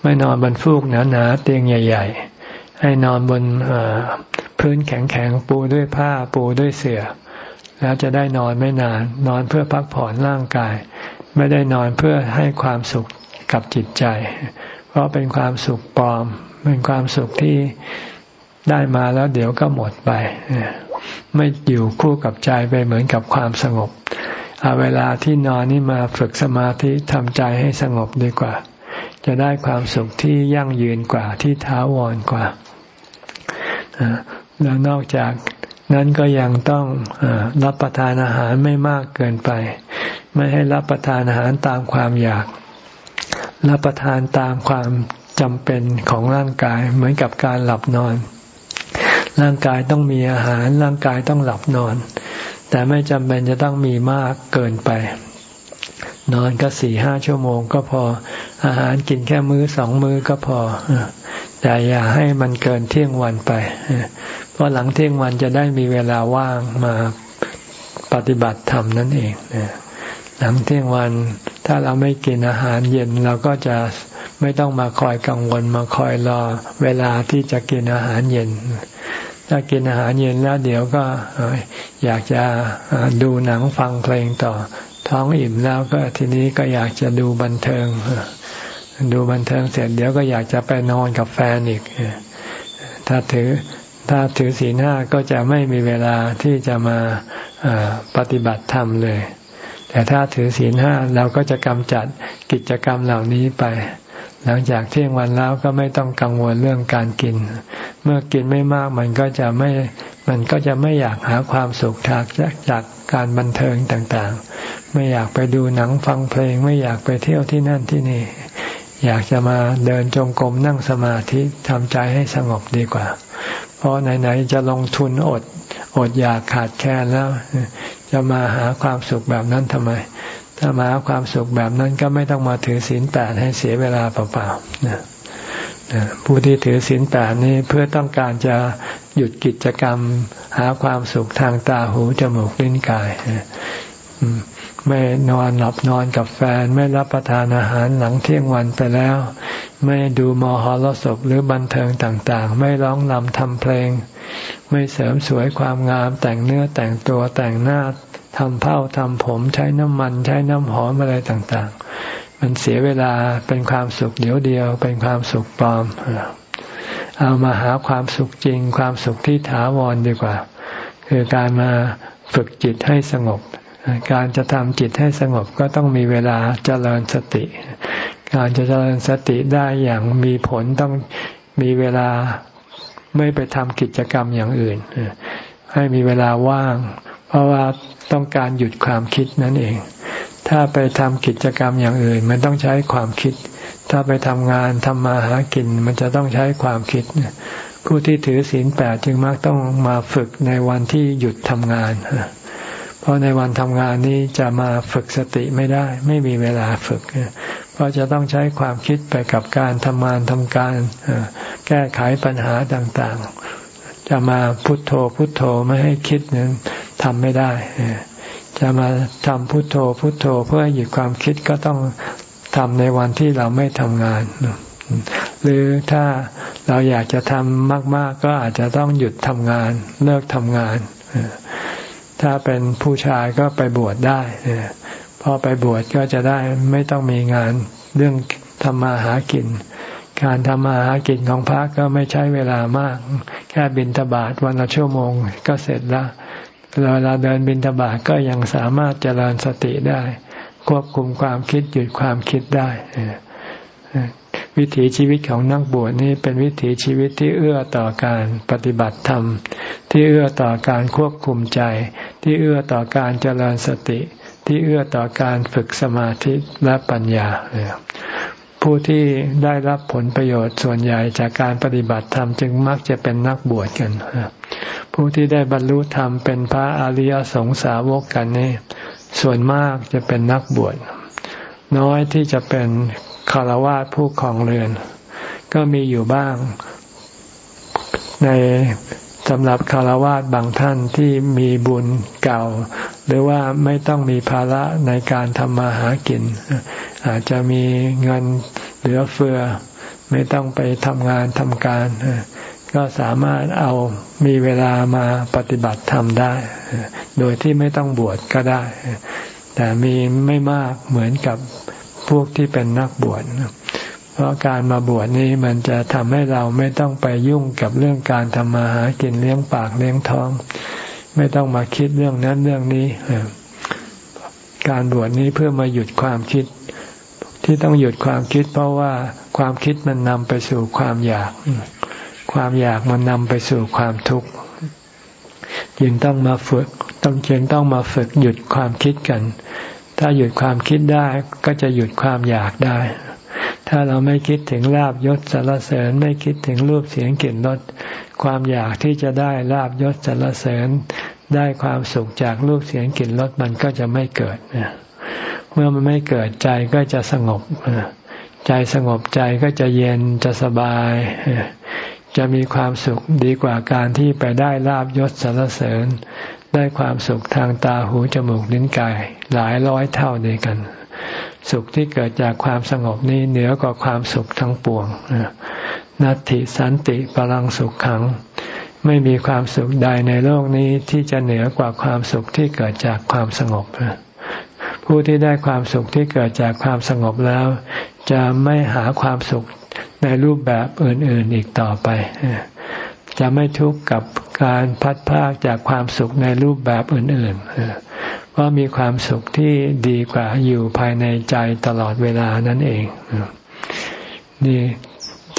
ไม่นอนบนฟูกหนาๆเตียงใหญ่ ๆ ให้นอนบนพื้นแข็งๆปูด้วยผ้าปูด้วยเสื่อแล้วจะได้นอนไม่นาน นอนเพื่อพักผ่อนร่างกาย ไม่ได้นอนเพื่อให้ความสุข กับจิตใจ เพราะเป็นความสุขปลอม เป็นความสุขที่ได้มาแล้วเดี๋ยวก็หมดไป ไม่อยู่คู่กับใจไปเหมือนกับความสงบเอาเวลาที่นอนนี่มาฝึกสมาธิทำใจให้สงบดีกว่า จะได้ความสุขที่ยั่งยืนกว่าที่ท้าวรกว่าแล้วนอกจากนั้นก็ยังต้องอรับประทานอาหารไม่มากเกินไป ไม่ให้รับประทานอาหารตามความอยาก รับประทานตามความจำเป็นของร่างกายเหมือนกับการหลับนอน ร่างกายต้องมีอาหาร ร่างกายต้องหลับนอน แต่ไม่จำเป็นจะต้องมีมากเกินไป นอนก็สี่ห้าชั่วโมงก็พอ อาหารกินแค่มื้อสองมื้อก็พอ แต่อย่าให้มันเกินเที่ยงวันไป เพราะหลังเที่ยงวันจะได้มีเวลาว่างมาปฏิบัติธรรมนั่นเองหลังเที่ยงวัน ถ้าเราไม่กินอาหารเย็นเราก็จะไม่ต้องมาคอยกังวลมาคอยรอเวลาที่จะกินอาหารเย็น ถ้ากินอาหารเย็นแล้วเดี๋ยวก็อยากจะดูหนังฟังเพลงต่อ ท้องอิ่มแล้วก็ทีนี้ก็อยากจะดูบันเทิง ดูบันเทิงเสร็จเดี๋ยวก็อยากจะไปนอนกับแฟนอีก ถ้าถือถ้าถือศีลห้าก็จะไม่มีเวลาที่จะมาปฏิบัติธรรมเลย แต่ถ้าถือศีลห้าเราก็จะกำจัดกิจกรรมเหล่านี้ไป หลังจากเที่ยงวันแล้วก็ไม่ต้องกังวลเรื่องการกิน เมื่อกินไม่มากมันก็จะไม่มันก็จะไม่อยากหาความสุขจากจากการบันเทิงต่างๆ ไม่อยากไปดูหนังฟังเพลง ไม่อยากไปเที่ยวที่นั่นที่นี่ อยากจะมาเดินจงกรมนั่งสมาธิทำใจให้สงบดีกว่า เพราะไหนๆจะลงทุนอด อดอยากขาดแคลนแล้ว จะมาหาความสุขแบบนั้นทำไม ถ้ามาหาความสุขแบบนั้นก็ไม่ต้องมาถือศีลแปดให้เสียเวลาเปล่าๆผู้ที่ถือศีลแปดนี้เพื่อต้องการจะหยุดกิจกรรม หาความสุขทางตาหูจมูกลิ้นกาย ไม่นอนหลับนอนกับแฟน ไม่รับประทานอาหารหลังเที่ยงวันไปแล้ว ไม่ดูมหรสพหรือบันเทิงต่างๆ ไม่ร้องนำทำเพลง ไม่เสริมสวยความงามแต่งเนื้อแต่งตัวแต่งหน้าทำเผ้าทำผมใช้น้ำมันใช้น้ำหอมอะไรต่างๆ มันเสียเวลาเป็นความสุขเดียวเดียว เป็นความสุขปลอม เอามาหาความสุขจริง ความสุขที่ถาวรดีกว่า คือการมาฝึกจิตให้สงบ การจะทำจิตให้สงบก็ต้องมีเวลาเจริญสติ การจะเจริญสติได้อย่างมีผลต้องมีเวลาไม่ไปทำกิจกรรมอย่างอื่น ให้มีเวลาว่าง เพราะว่าต้องการหยุดความคิดนั่นเอง ถ้าไปทำกิจกรรมอย่างอื่น มันต้องใช้ความคิด ถ้าไปทำงานทำมาหากิน มันจะต้องใช้ความคิด ผู้ที่ถือศีลแปดจึงมักต้องมาฝึกในวันที่หยุดทำงาน เพราะในวันทำงานนี้จะมาฝึกสติไม่ได้ ไม่มีเวลาฝึก เพราะจะต้องใช้ความคิดไปกับการทำงานทำการแก้ไขปัญหาต่างๆ จะมาพุโทโธพุโทโธไม่ให้คิดนั้นทำไม่ได้ จะมาทำพุโทโธพุโทโธเพื่อหยุดความคิดก็ต้องทำในวันที่เราไม่ทำงาน หรือถ้าเราอยากจะทำมาก ๆ ก็อาจจะต้องหยุดทำงาน เลิกทำงาน ถ้าเป็นผู้ชายก็ไปบวชได้พอไปบวชก็จะได้ไม่ต้องมีงานเรื่องทำมาหากิน การทำมาหากินของพระก็ไม่ใช้เวลามาก แค่บินทบาทวันละชั่วโมงก็เสร็จล้วเวลาเดินบินทบาทก็ยังสามารถเจริญสติได้ ควบคุมความคิดหยุดความคิดได้ วิถีชีวิตของนักบวชนี่เป็นวิถีชีวิตที่เอื้อต่อการปฏิบัติธรรม ที่เอื้อต่อการควบคุมใจ ที่เอื้อต่อการเจริญสติ ที่เอื้อต่อการฝึกสมาธิและปัญญา ผู้ที่ได้รับผลประโยชน์ส่วนใหญ่จากการปฏิบัติธรรมจึงมักจะเป็นนักบวชกัน ผู้ที่ได้บรรลุธรรมเป็นพระอริยสงสาวกกันนี่ส่วนมากจะเป็นนักบวช น้อยที่จะเป็นคารวะผู้ครองเรือน ก็มีอยู่บ้าง ในสำหรับคารวะบางท่านที่มีบุญเก่า หรือว่าไม่ต้องมีภาระในการทำมาหากิน อาจจะมีเงินเหลือเฟือ ไม่ต้องไปทำงานทำการ ก็สามารถเอามีเวลามาปฏิบัติธรรมได้ โดยที่ไม่ต้องบวชก็ได้ แต่มีไม่มากเหมือนกับพวกที่เป็นนักบวชเพราะการมาบวชนี้มันจะทำให้เราไม่ต้องไปยุ่งกับเรื่องการทำมาหากินเลี้ยงปากเลี้ยงท้อง ไม่ต้องมาคิดเรื่องนั้นเรื่องนี้การบวชนี้เพื่อมาหยุดความคิด ที่ต้องหยุดความคิด เพราะว่าความคิดมันนำไปสู่ความอยาก ความอยากมันนำไปสู่ความทุกข์ยึงต้องมาฝึก ต้องจึงต้องมาฝึกหยุดความคิดกัน ถ้าหยุดความคิดได้ก็จะหยุดความอยากได้ ถ้าเราไม่คิดถึงลาบยศสารเสริญไม่คิดถึงรูปเสียงกลิ่นรสความอยากที่จะได้ลาบยศสารเสริญ ได้ความสุขจากรูปเสียงกลิ่นรสมันก็จะไม่เกิดเมื่อมันไม่เกิดใจก็จะสงบใจสงบใจก็จะเย็นจะสบาย จะมีความสุขดีกว่าการที่ไปได้ลาบยศสารเสริญ ได้ความสุขทางตาหูจมูกลิ้นกายหลายร้อยเท่าด้วยกัน สุขที่เกิดจากความสงบนี้เหนือกว่าความสุขทั้งปวงนัตติสันติพลังสุขขัง ไม่มีความสุขใดในโลกนี้ที่จะเหนือกว่าความสุขที่เกิดจากความสงบผู้ที่ได้ความสุขที่เกิดจากความสงบแล้ว จะไม่หาความสุขในรูปแบบอื่น ๆอีกต่อไป จะไม่ทุกข์กับการพัดพากจากความสุขในรูปแบบอื่นๆ เพราะมีความสุขที่ดีกว่าอยู่ภายในใจตลอดเวลานั่นเอง นี่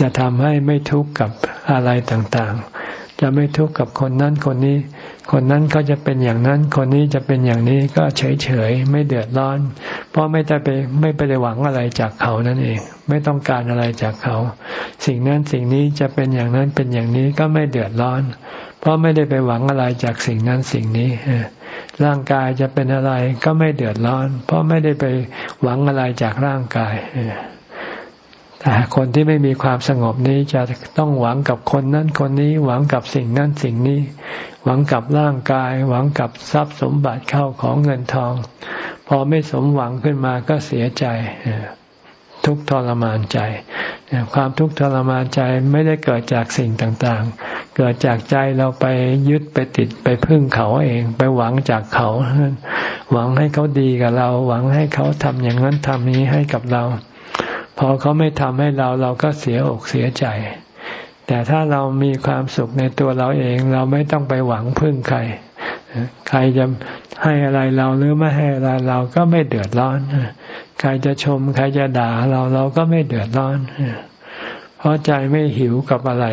จะทำให้ไม่ทุกข์กับอะไรต่างๆ จะไม่ทุกข์กับคนนั้นคนนี้ คนนั้นก็จะเป็นอย่างนั้น คนนี้จะเป็นอย่างนี้ก็เฉยๆไม่เดือดร้อน เพราะไม่ได้ไปไม่ไปหวังอะไรจากเขานั่นเอง ไม่ต้องการอะไรจากเขา สิ่งนั้นสิ่งนี้จะเป็นอย่างนั้นเป็นอย่างนี้ก็ไม่เดือดร้อน เพราะไม่ได้ไปหวังอะไรจากสิ่งนั้นสิ่งนี้ร่างกายจะเป็นอะไรก็ไม่เดือดร้อน เพราะไม่ได้ไปหวังอะไรจากร่างกายแต่ คนที่ไม่มีความสงบนี้จะต้องหวังกับคนนั้นคนนี้ หวังกับสิ่งนั้นสิ่งนี้ หวังกับร่างกาย หวังกับทรัพย์สมบัติเข้าของเงินทอง พอไม่สมหวังขึ้นมาก็เสียใจทุกทรมานใจความทุกข์ทรมานใจไม่ได้เกิดจากสิ่งต่างๆ เกิดจากใจเราไปยึดไปติดไปพึ่งเขาเอง ไปหวังจากเขา หวังให้เขาดีกับเรา หวังให้เขาทำอย่างนั้นทำนี้ให้กับเรา พอเขาไม่ทำให้เราเราก็เสียอกเสียใจ แต่ถ้าเรามีความสุขในตัวเราเองเราไม่ต้องไปหวังพึ่งใคร ใครจะให้อะไรเราหรือไม่ให้อะไรเราก็ไม่เดือดร้อน ใครจะชมใครจะด่าเราเราก็ไม่เดือดร้อน เพราะใจไม่หิวกับอะไร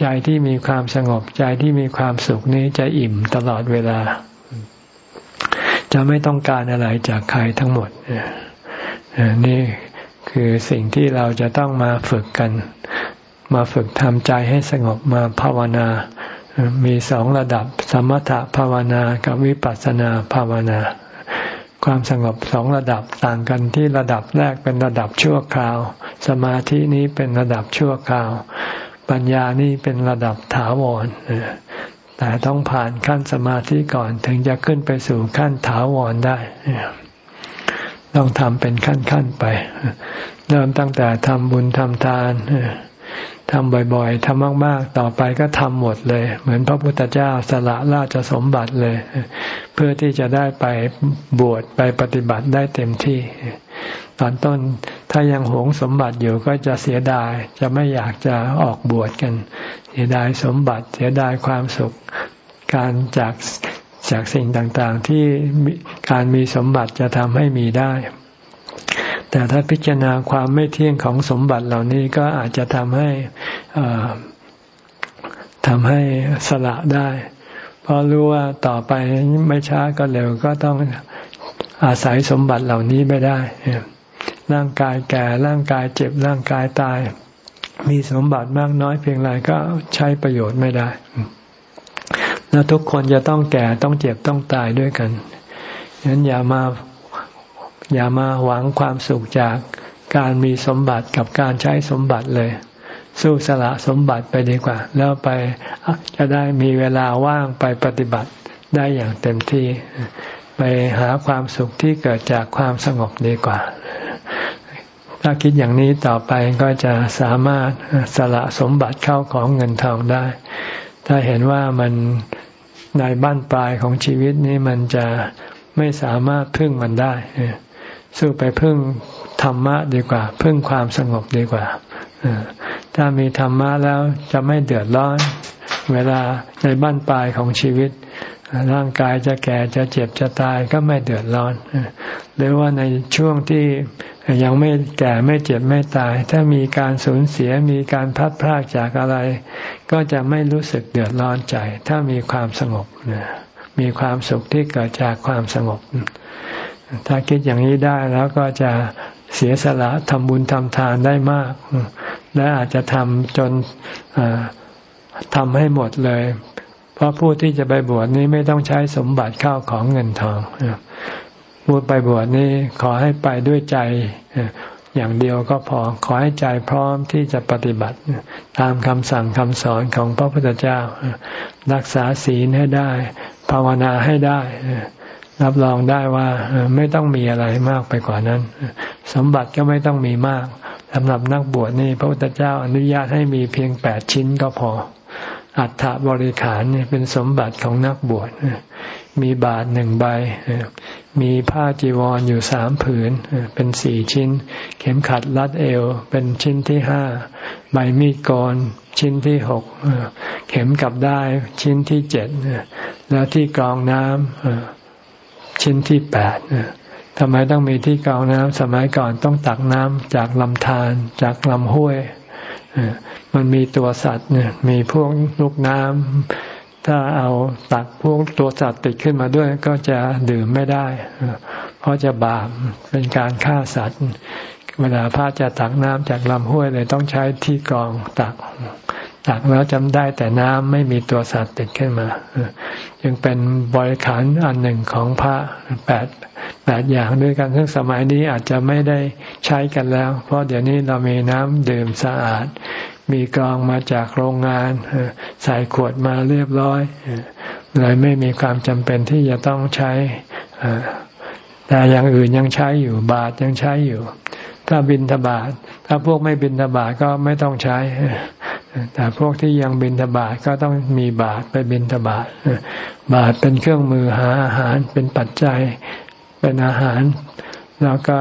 ใจที่มีความสงบใจที่มีความสุขนี้จะอิ่มตลอดเวลา จะไม่ต้องการอะไรจากใครทั้งหมดนี่ คือสิ่งที่เราจะต้องมาฝึกกัน มาฝึกทำใจให้สงบมาภาวนา มีสองระดับ สมถะภาวนากับวิปัสสนาภาวนา ความสงบสองระดับต่างกันที่ระดับแรกเป็นระดับชั่วคราว สมาธินี้เป็นระดับชั่วคราว ปัญญานี่เป็นระดับถาวรแต่ต้องผ่านขั้นสมาธิก่อนถึงจะขึ้นไปสู่ขั้นถาวรได้ ต้องทำเป็นขั้นๆไป เริ่มตั้งแต่ทำบุญทำทานทำบ่อยๆทำมากๆ ต่อไปก็ทำหมดเลย เหมือนพระพุทธเจ้าสละราชสมบัติเลย เพื่อที่จะได้ไปบวชไปปฏิบัติได้เต็มที่ ตอนต้นถ้ายังหวงสมบัติอยู่ก็จะเสียดายจะไม่อยากจะออกบวชกัน เสียดายสมบัติเสียดายความสุขการจาก จากสิ่งต่างๆที่การมีสมบัติจะทำให้มีได้ แต่ถ้าพิจารณาความไม่เที่ยงของสมบัติเหล่านี้ก็อาจจะทำให้ทำให้สละได้ เพราะรู้ว่าต่อไปไม่ช้าก็เร็วก็ต้องอาศัยสมบัติเหล่านี้ไม่ได้ ร่างกายแก่ร่างกายเจ็บร่างกายตาย มีสมบัติมากน้อยเพียงไรก็ใช้ประโยชน์ไม่ได้ แล้วทุกคนจะต้องแก่ต้องเจ็บต้องตายด้วยกันฉะนั้นอย่ามาอย่ามาหวังความสุขจากการมีสมบัติกับการใช้สมบัติเลย สู้สละสมบัติไปดีกว่า แล้วไปจะได้มีเวลาว่างไปปฏิบัติได้อย่างเต็มที่ ไปหาความสุขที่เกิดจากความสงบดีกว่า ถ้าคิดอย่างนี้ต่อไปก็จะสามารถสละสมบัติเข้าของเงินทองได้ ถ้าเห็นว่ามัน ในบ้านปลายของชีวิตนี้มันจะไม่สามารถพึ่งมันได้สู้ไปพึ่งธรรมะดีกว่า พึ่งความสงบดีกว่าถ้ามีธรรมะแล้วจะไม่เดือดร้อน เวลาในบ้านปลายของชีวิต ร่างกายจะแก่จะเจ็บจะตายก็ไม่เดือดร้อน หรือว่าในช่วงที่ยังไม่แก่ไม่เจ็บไม่ตาย ถ้ามีการสูญเสียมีการพัดพรากจากอะไร ก็จะไม่รู้สึกเดือดร้อนใจ ถ้ามีความสงบมีความสุขที่เกิดจากความสงบ ถ้าคิดอย่างนี้ได้แล้วก็จะเสียสละทำบุญทำทานได้มาก และอาจจะทำจนทำให้หมดเลย เพราะผู้ที่จะไปบวชนี้ไม่ต้องใช้สมบัติเข้าของเงินทองพูดไปบวชนี่ขอให้ไปด้วยใจอย่างเดียวก็พอขอให้ใจพร้อมที่จะปฏิบัติ ตามคำสั่งคำสอนของพระพุทธเจ้า รักษาศีลให้ได้ ภาวนาให้ได้ รับรองได้ว่าไม่ต้องมีอะไรมากไปกว่านั้น สมบัติก็ไม่ต้องมีมากสำหรับนักบวชนี่พระพุทธเจ้าอนุญาตให้มีเพียงแปดชิ้นก็พอ อัฐบริขารนี่เป็นสมบัติของนักบวชมีบาทหนึ่งใบ มีผ้าจีวรออยู่สามผืน เป็นสี่ชิ้น เข็มขัดรัดเอว เป็นชิ้นที่ห้า ใบมีดกรชิ้นที่หก เข็มกับได้ชิ้นที่เจ็ด แล้วที่กรองน้ำชิ้นที่แปดทำไมต้องมีที่กรองน้ำสมัยก่อนต้องตักน้ำจากลำธารจากลำห้วย มันมีตัวสัตว์เนี่ย มีพวกลูกน้ำถ้าเอาตักพวกตัวสัตว์ติดขึ้นมาด้วย ก็จะดื่มไม่ได้ เพราะจะบาปเป็นการฆ่าสัตว์ เวลาพระจะตักน้ำจากลำห้วยเลยต้องใช้ที่กรองตักตักแล้วจำได้แต่น้ำไม่มีตัวสัตว์ติดขึ้นมายังเป็นบริขารอันหนึ่งของพระแปดแปดอย่างด้วยกันซึ่งสมัยนี้อาจจะไม่ได้ใช้กันแล้ว เพราะเดี๋ยวนี้เรามีน้ำดื่มสะอาด มีกรองมาจากโรงงานใส่ขวดมาเรียบร้อยเลยไม่มีความจำเป็นที่จะต้องใช้แต่อย่างอื่นยังใช้อยู่บาทยังใช้อยู่ ถ้าบินทบาทถ้าพวกไม่บินทบาทก็ไม่ต้องใช้ แต่พวกที่ยังบินทบาทก็ต้องมีบาทไปบินทบาทบาทเป็นเครื่องมือหาอาหารเป็นปัจจัยเป็นอาหาร แล้วก็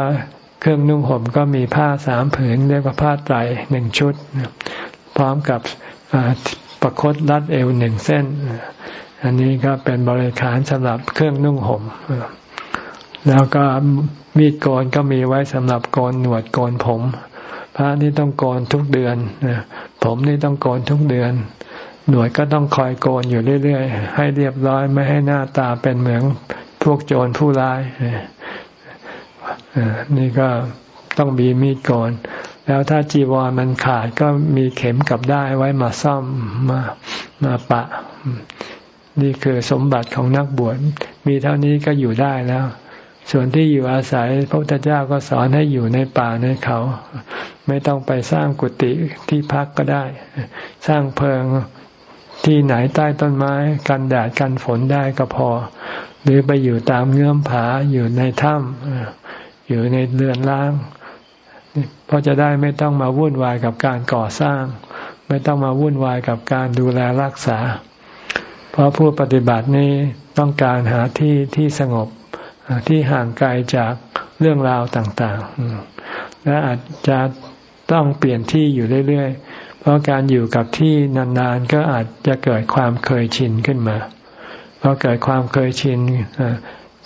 เครื่องนุ่งห่มก็มีผ้าสามผืนเรียกว่าผ้าไตรหนึ่งชุด พร้อมกับประคตรัดเอวหนึ่งเส้น อันนี้ก็เป็นบริขารสำหรับเครื่องนุ่งห่ม แล้วก็มีดโกนก็มีไว้สำหรับโกนหนวดโกนผม พระนี่ต้องโกนทุกเดือน ผมนี่ต้องโกนทุกเดือน หนวดก็ต้องคอยโกนอยู่เรื่อยๆ ให้เรียบร้อยไม่ให้หน้าตาเป็นเหมือนพวกโจรผู้ร้ายนี่ก็ต้องมีมีดโกน แล้วถ้าจีวรมันขาดก็มีเข็มกับได้ไว้มาซ่อมมามาปะ นี่คือสมบัติของนักบวชมีเท่านี้ก็อยู่ได้แล้ว ส่วนที่อยู่อาศัยพระพุทธเจ้าก็สอนให้อยู่ในป่าในเขา ไม่ต้องไปสร้างกุฏิที่พักก็ได้ สร้างเพิงที่ไหนใต้ต้นไม้กันแดดกันฝนได้ก็พอ หรือไปอยู่ตามเงื่อมผาอยู่ในถ้ำอยู่ในเรือนล่าง เพราะจะได้ไม่ต้องมาวุ่นวายกับการก่อสร้าง ไม่ต้องมาวุ่นวายกับการดูแลรักษา เพราะผู้ปฏิบัตินี้ต้องการหาที่ที่สงบที่ห่างไกลจากเรื่องราวต่างๆ และอาจจะต้องเปลี่ยนที่อยู่เรื่อยๆ เพราะการอยู่กับที่นานๆ ก็อาจจะเกิดความเคยชินขึ้นมาพอเกิดความเคยชิน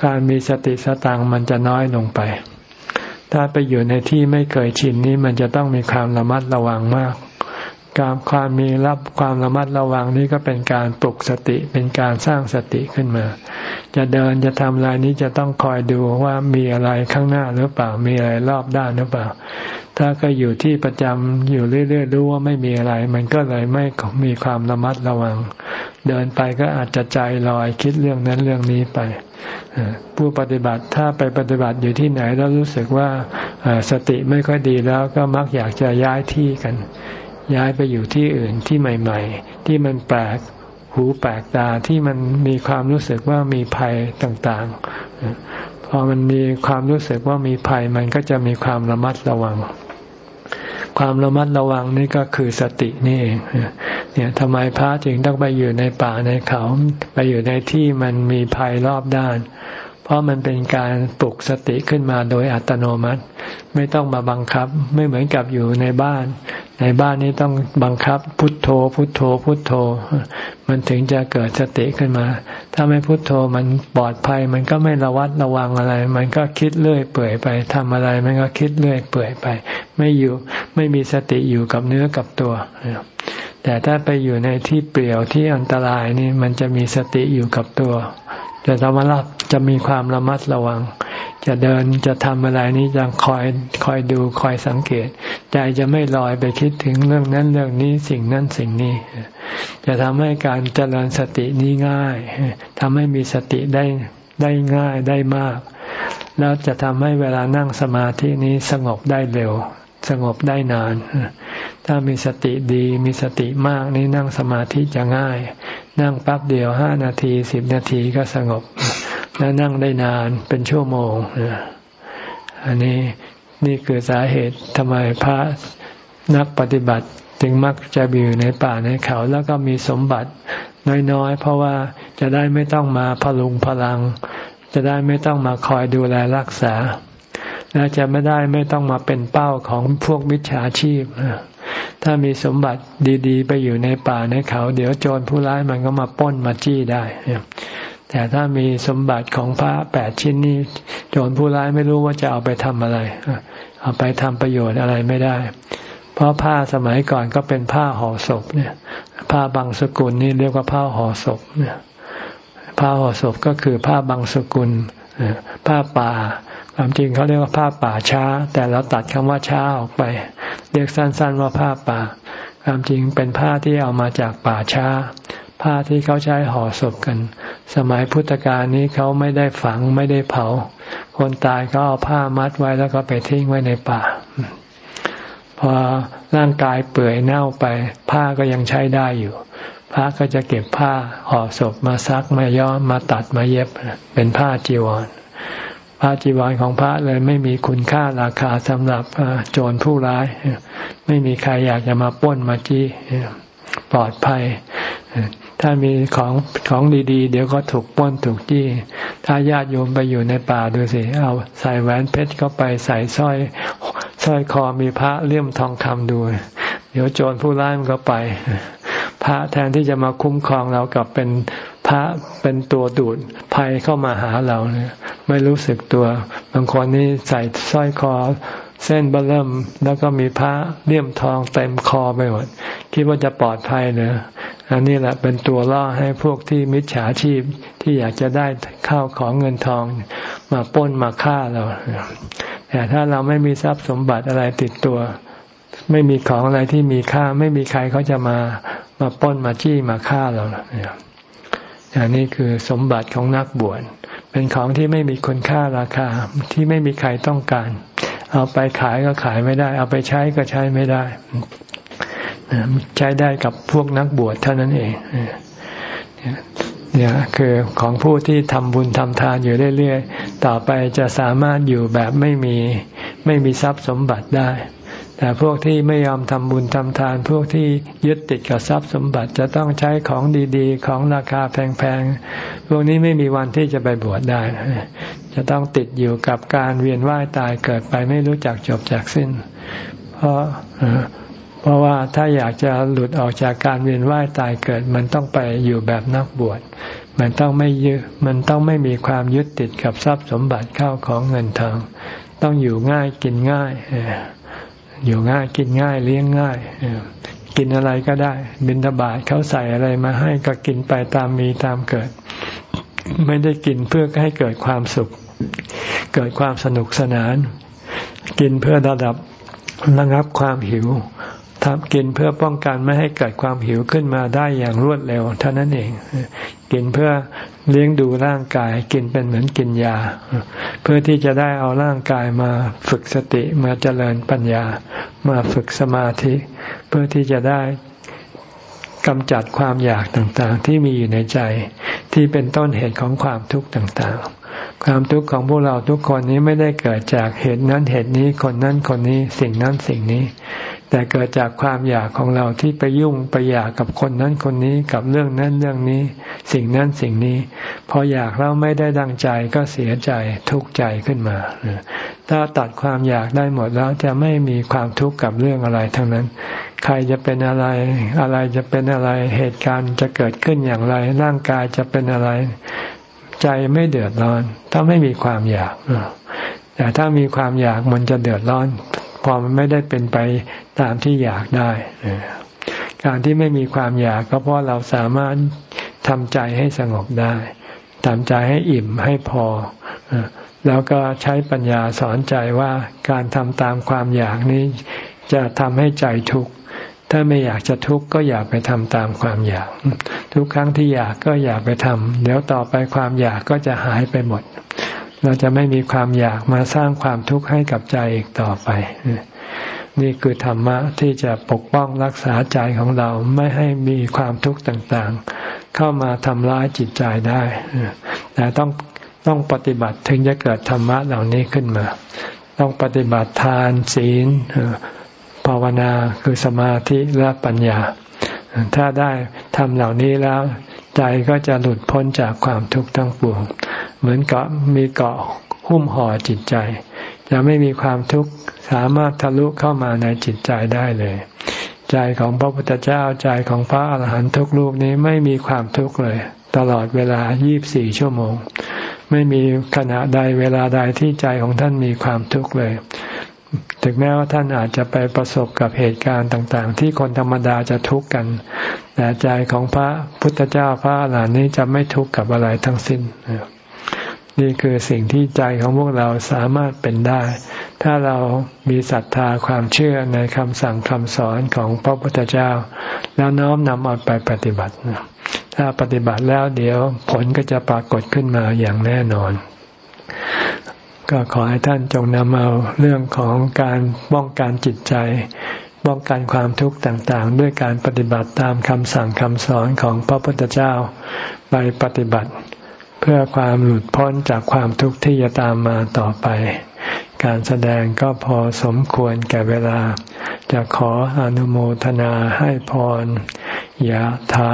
การมีสติสตังมันจะน้อยลงไป ถ้าไปอยู่ในที่ไม่เคยชินนี้มันจะต้องมีความระมัดระวังมาก การความมีรับความระมัดระวังนี้ก็เป็นการปลุกสติเป็นการสร้างสติขึ้นมา จะเดินจะทำอะไรนี้จะต้องคอยดูว่ามีอะไรข้างหน้าหรือเปล่า มีอะไรรอบด้านหรือเปล่า ถ้าก็อยู่ที่ประจำอยู่เรื่อยๆรู้ว่าไม่มีอะไร มันก็เลยไม่มีความระมัดระวัง เดินไปก็อาจจะใจลอยคิดเรื่องนั้นเรื่องนี้ไปผู้ปฏิบัติถ้าไปปฏิบัติอยู่ที่ไหนแล้วรู้สึกว่าสติไม่ค่อยดีแล้วก็มักอยากจะย้ายที่กัน ย้ายไปอยู่ที่อื่นที่ใหม่ ๆ ที่มันแปลกหูแปลกตาที่มันมีความรู้สึกว่ามีภัยต่างๆพอมันมีความรู้สึกว่ามีภัยมันก็จะมีความระมัดระวัง ความระมัดระวังนี่ก็คือสตินี่เองเนี่ยทำไมพระจึงต้องไปอยู่ในป่าในเขา ไปอยู่ในที่มันมีภัยรอบด้าน เพราะมันเป็นการปลุกสติขึ้นมาโดยอัตโนมัติ ไม่ต้องมาบังคับ ไม่เหมือนกับอยู่ในบ้าน ในบ้านนี้ต้องบังคับพุทโธ พุทโธ พุทโธ มันถึงจะเกิดสติขึ้นมา ถ้าไม่พุทโธมันปลอดภัย มันก็ไม่ระวัดระวังอะไร มันก็คิดเรื่อยเปื่อยไปทำอะไร มันก็คิดเรื่อยเปื่อยไป ไม่อยู่ไม่มีสติอยู่กับเนื้อกับตัว แต่ถ้าไปอยู่ในที่เปลี่ยวที่อันตรายนี่มันจะมีสติอยู่กับตัว จะธรรมะจะมีความระมัดระวัง จะเดินจะทำอะไรนี้จะคอยคอยดูคอยสังเกต ใจจะไม่ลอยไปคิดถึงเรื่องนั้นเรื่องนี้สิ่งนั้นสิ่งนี้ จะทำให้การเจริญสตินี้ง่ายทำให้มีสติได้ได้ง่ายได้มาก แล้วจะทำให้เวลานั่งสมาธินี้สงบได้เร็ว สงบได้นาน ถ้ามีสติดีมีสติมากนี่นั่งสมาธิจะง่าย นั่งแป๊บเดียวห้านาทีสิบนาทีก็สงบ แล้วนั่งได้นานเป็นชั่วโมงอันนี้นี่คือสาเหตุทำไมพระนักปฏิบัติจึงมักจะอยู่ในป่าในเขาแล้วก็มีสมบัติน้อยๆ เพราะว่าจะได้ไม่ต้องมาพลุงพลัง จะได้ไม่ต้องมาคอยดูแลรักษา และจะไม่ได้ไม่ต้องมาเป็นเป้าของพวกมิจฉาชีพถ้ามีสมบัติดีๆ ไปอยู่ในป่าในเขา เดี๋ยวโจรผู้ร้ายมันก็มาป้นมาจี้ได้แต่ถ้ามีสมบัติของพระแปดชิ้นนี้โจรผู้ร้ายไม่รู้ว่าจะเอาไปทำอะไร เอาไปทำประโยชน์อะไรไม่ได้ เพราะผ้าสมัยก่อนก็เป็นผ้าห่อศพเนี่ย ผ้าบางสกุลนี่เรียกว่าผ้าห่อศพเนี่ยผ้าห่อศพก็คือผ้าบางสกุลผ้าป่า ความจริงเขาเรียกว่าผ้าป่าช้า แต่เราตัดคำว่าช้าออกไป เรียกสั้น ๆ ว่าผ้าป่า ความจริงเป็นผ้าที่เอามาจากป่าช้า ผ้าที่เขาใช้ห่อศพกัน สมัยพุทธกาลนี้เขาไม่ได้ฝังไม่ได้เผา คนตายก็เอาผ้ามัดไว้แล้วก็ไปทิ้งไว้ในป่า พอร่างกายเปื่อยเน่าไป ผ้าก็ยังใช้ได้อยู่พระก็จะเก็บผ้าห่อศพมาซักมาย้อมมาตัดมาเย็บเป็นผ้าจีวร ผ้าจีวรของพระเลยไม่มีคุณค่าราคาสำหรับโจรผู้ร้าย ไม่มีใครอยากจะมาป้นมาจี้ปลอดภัย ถ้ามีของของดีๆ เดี๋ยวก็ถูกป้นถูกจี้ ถ้าญาติโยมไปอยู่ในป่าดูสิ เอาใส่แหวนเพชรเข้าไปใส่สร้อยสร้อยคอมีพระเลี่ยมทองคำดูเดี๋ยวโจรผู้ร้ายมันก็ไป พระแทนที่จะมาคุ้มครองเรากับเป็นพระเป็นตัวดูดภัยเข้ามาหาเราเนี่ย ไม่รู้สึกตัว บางคนนี่ใส่สร้อยคอ เส้นเบลเริ่มแล้วก็มีพระเลี่ยมทองเต็มคอไปหมด คิดว่าจะปลอดภัยเนอะอันนี้แหละเป็นตัวล่อให้พวกที่มิจฉาชีพที่อยากจะได้ข้าวของเงินทอง มาป้นมาฆ่าเราแต่ถ้าเราไม่มีทรัพย์สมบัติอะไรติดตัว ไม่มีของอะไรที่มีค่า ไม่มีใครเขาจะมามาป้นมาจี้มาฆ่าเราอันนี้คือสมบัติของนักบวช เป็นของที่ไม่มีคุณค่าราคาที่ไม่มีใครต้องการ เอาไปขายก็ขายไม่ได้ เอาไปใช้ก็ใช้ไม่ได้ ใช้ได้กับพวกนักบวชเท่านั้นเองเนี่ยคือของผู้ที่ทำบุญทำทานอยู่เรื่อยๆ ต่อไปจะสามารถอยู่แบบไม่มีไม่มีทรัพย์สมบัติได้ แต่พวกที่ไม่ยอมทำบุญทำทาน พวกที่ยึดติดกับทรัพย์สมบัติจะต้องใช้ของดีๆ ของราคาแพงๆ พวกนี้ไม่มีวันที่จะไปบวชได้ จะต้องติดอยู่กับการเวียนว่ายตายเกิดไปไม่รู้จักจบจากสิ้น เพราะเพราะว่าถ้าอยากจะหลุดออกจากการเวียนว่ายตายเกิด มันต้องไปอยู่แบบนักบวช มันต้องไม่ยึดมันต้องไม่มีความยึดติดกับทรัพย์สมบัติเข้าของเงินทอง ต้องอยู่ง่ายกินง่าย อยู่ง่ายกินง่ายเลี้ยงง่ายกินอะไรก็ได้ บินทบาทเขาใส่อะไรมาให้ก็กินไปตามมีตามเกิด ไม่ได้กินเพื่อให้เกิดความสุข เกิดความสนุกสนาน กินเพื่อระดับระงับความหิว ทำกินเพื่อป้องกันไม่ให้เกิดความหิวขึ้นมาได้อย่างรวดเร็ว เท่านั้นเอง กินเพื่อเลี้ยงดูร่างกาย กินเป็นเหมือนกินยา เพื่อที่จะได้เอาร่างกายมาฝึกสติมาเจริญปัญญา มาฝึกสมาธิ เพื่อที่จะได้กำจัดความอยากต่างๆ ที่มีอยู่ในใจ ที่เป็นต้นเหตุของความทุกข์ต่างๆ ความทุกข์ของพวกเราทุกคนนี้ไม่ได้เกิดจากเหตุนั้นเหตุนี้คนนั้นคนนี้สิ่งนั้นสิ่งนี้ แต่เกิดจากความอยากของเราที่ไปยุ่งไปอยากกับคนนั้นคนนี้กับเรื่องนั้นเรื่องนี้ สิ่งนั้นสิ่งนี้ พออยากแล้วไม่ได้ดังใจก็เสียใจทุกข์ใจขึ้นมา ถ้าตัดความอยากได้หมดแล้วจะไม่มีความทุกข์กับเรื่องอะไรทั้งนั้น ใครจะเป็นอะไร อะไรจะเป็นอะไรเหตุการณ์จะเกิดขึ้นอย่างไร ร่างกายจะเป็นอะไร ใจไม่เดือดร้อน ถ้าไม่มีความอยากแต่ถ้ามีความอยากมันจะเดือดร้อน พอมันไม่ได้เป็นไปตามที่อยากได้การที่ไม่มีความอยากก็เพราะเราสามารถทำใจให้สงบได้ทำใจให้อิ่มให้พอ แล้วก็ใช้ปัญญาสอนใจว่าการทำตามความอยากนี้ จะทำให้ใจทุกข์ถ้าไม่อยากจะทุกข์ก็อย่าไปทำตามความอยาก ทุกครั้งที่อยากก็อย่าไปทำเดี๋ยวต่อไปความอยากก็จะหายไปหมด เราจะไม่มีความอยากมาสร้างความทุกข์ให้กับใจอีกต่อไป นี่คือธรรมะที่จะปกป้องรักษาใจของเราไม่ให้มีความทุกข์ต่างๆ เข้ามาทำร้ายจิตใจได้ แต่ต้องต้องปฏิบัติถึงจะเกิดธรรมะเหล่านี้ขึ้นมา ต้องปฏิบัติทานศีลภาวนาคือสมาธิและปัญญา ถ้าได้ทำเหล่านี้แล้ว ใจก็จะหลุดพ้นจากความทุกข์ทั้งปวง เหมือนเกาะมีเกาะหุ้มห่อจิตใจ จะไม่มีความทุกข์สามารถทะลุเข้ามาในจิตใจได้เลย ใจของพระพุทธเจ้าใจของพระอาหารหันตุกลูกนี้ไม่มีความทุกข์เลย ตลอดเวลา 24 ชั่วโมง ไม่มีขณะใดเวลาใดที่ใจของท่านมีความทุกข์เลย ถึงแม้ว่าท่านอาจจะไปประสบกับเหตุการณ์ต่างๆ ที่คนธรรมดาจะทุกข์กัน แต่ใจของพระพุทธเจ้าพระอรหันต์นี้จะไม่ทุกข์กับอะไรทั้งสิ้น นี่คือสิ่งที่ใจของพวกเราสามารถเป็นได้ ถ้าเรามีศรัทธาความเชื่อในคำสั่งคำสอนของพระพุทธเจ้า แล้วน้อมนำเอาไปปฏิบัติ ถ้าปฏิบัติแล้วเดี๋ยวผลก็จะปรากฏขึ้นมาอย่างแน่นอน ก็ขอให้ท่านจงนำเอาเรื่องของการป้องกันจิตใจป้องกันความทุกข์ต่างๆ ด้วยการปฏิบัติตามคำสั่งคำสอนของพระพุทธเจ้าไปปฏิบัติ เพื่อความหลุดพ้นจากความทุกข์ที่จะตามมาต่อไป การแสดงก็พอสมควรแก่เวลา จะขออนุโมทนาให้พรยะถา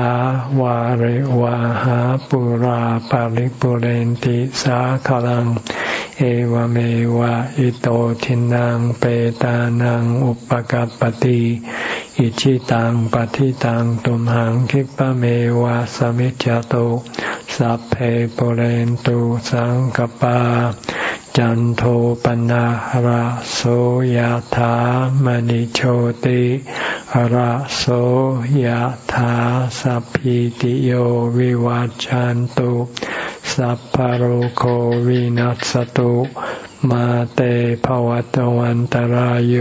วาริวาหาปุราปาริปุเรนติสาขลัง เอวเมวะอิโตทินังเปตานังอุปกัรปติอิชิตังปฏิตังตุมหังคิปะเมวะสมิจจโต สัพเพปเรนตุสังกปา จันโทปนะระโสยธามณิโชติระโสยธาสัพพิติโยวิวัจจันตุ สัพพโรโควินัสตุมาเตภวตวันตารโย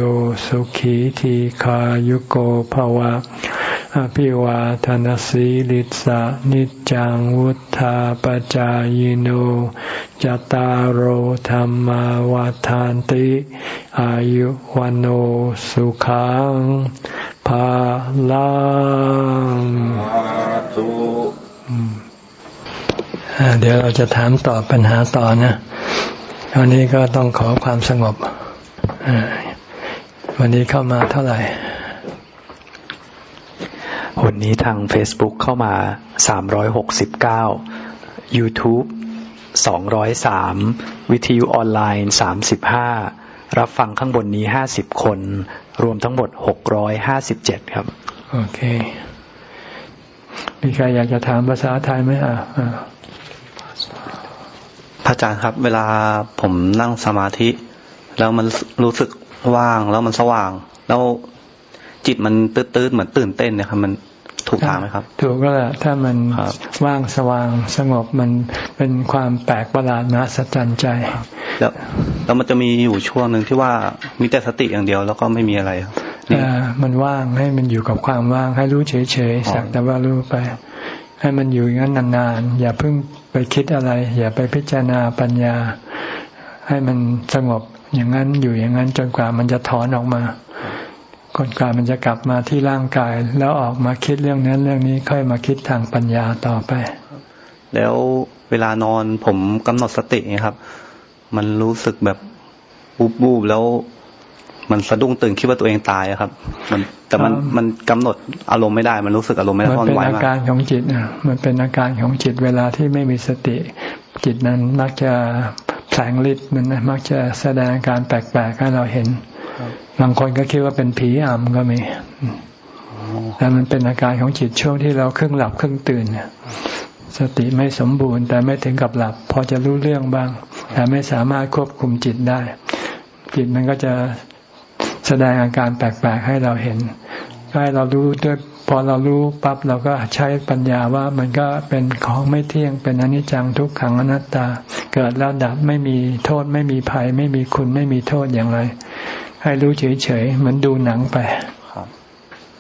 สุขีทีขายุโกภวะ อภิวาทนสีลิสะนิจังวุธาปจายโนจตารโหธรรมวาทานติ อายุวันโอสุขังภาลังเดี๋ยวเราจะถามตอบปัญหาต่อนะวันนี้ก็ต้องขอความสงบวันนี้เข้ามาเท่าไหร่ วันนี้ทาง Facebook เข้ามา 369 YouTube 203 วิทยุออนไลน์ 35 รับฟังข้างบนนี้ 50 คน รวมทั้งหมด 657 ครับ โอเค มีใครอยากจะถามภาษาไทยไหมอะพระอาจารย์ครับ เวลาผมนั่งสมาธิ แล้วมันรู้สึกว่างแล้วมันสว่าง แล้ว จิตมันตื้นๆเหมือนตื่นเต้นเนี่ยครับ มันถูกทางไหมครับ ถูกก็แหละถ้ามันว่างสว่างสงบมันเป็นความแปลกประหลาดนะสัจใจ แล้วแล้วมันจะมีอยู่ช่วงหนึ่งที่ว่ามีแต่สติอย่างเดียวแล้วก็ไม่มีอะไรครับมันว่างให้มันอยู่กับความว่างให้รู้เฉยๆสักแต่ว่ารู้ไป ให้มันอยู่อย่างนั้นนานๆอย่าเพิ่งไปคิดอะไร อย่าไปพิจารณาปัญญา ให้มันสงบอย่างนั้นอยู่อย่างนั้นจนกว่ามันจะถอนออกมา ก่อนกว่ามันจะกลับมาที่ร่างกาย แล้วออกมาคิดเรื่องนั้นเรื่องนี้ค่อยมาคิดทางปัญญาต่อไป แล้วเวลานอนผมกำหนดสติครับ มันรู้สึกแบบบูบบูบแล้ว มันสะดุ้งตื่นคิดว่าตัวเองตายครับ มันแต่มันมันกำหนดอารมณ์ไม่ได้ มันรู้สึกอารมณ์ไม่ได้มันเป็นอาการของจิตมันเป็นอาการของจิตเวลาที่ไม่มีสติ จิตนั้นมักจะแสงฤทธิ์มันมักจะแสดงการแปลกๆให้เราเห็น บางคนก็คิดว่าเป็นผีอำก็มีแต่มันเป็นอาการของจิตช่วงที่เราครึ่งหลับครึ่งตื่นสติไม่สมบูรณ์ แต่ไม่ถึงกับหลับ พอจะรู้เรื่องบ้าง แต่ไม่สามารถควบคุมจิตได้ จิตมันก็จะแสดงอาการแปลกๆให้เราเห็นให้เรารู้ด้วยพอเรารู้ปั๊บเราก็ใช้ปัญญาว่ามันก็เป็นของไม่เที่ยงเป็นอนิจจังทุกขังอนัตตา เกิดแล้วดับไม่มีโทษไม่มีภัย ไม่มีคุณไม่มีโทษอย่างไร ให้รู้เฉยๆเหมือนดูหนังไปครับ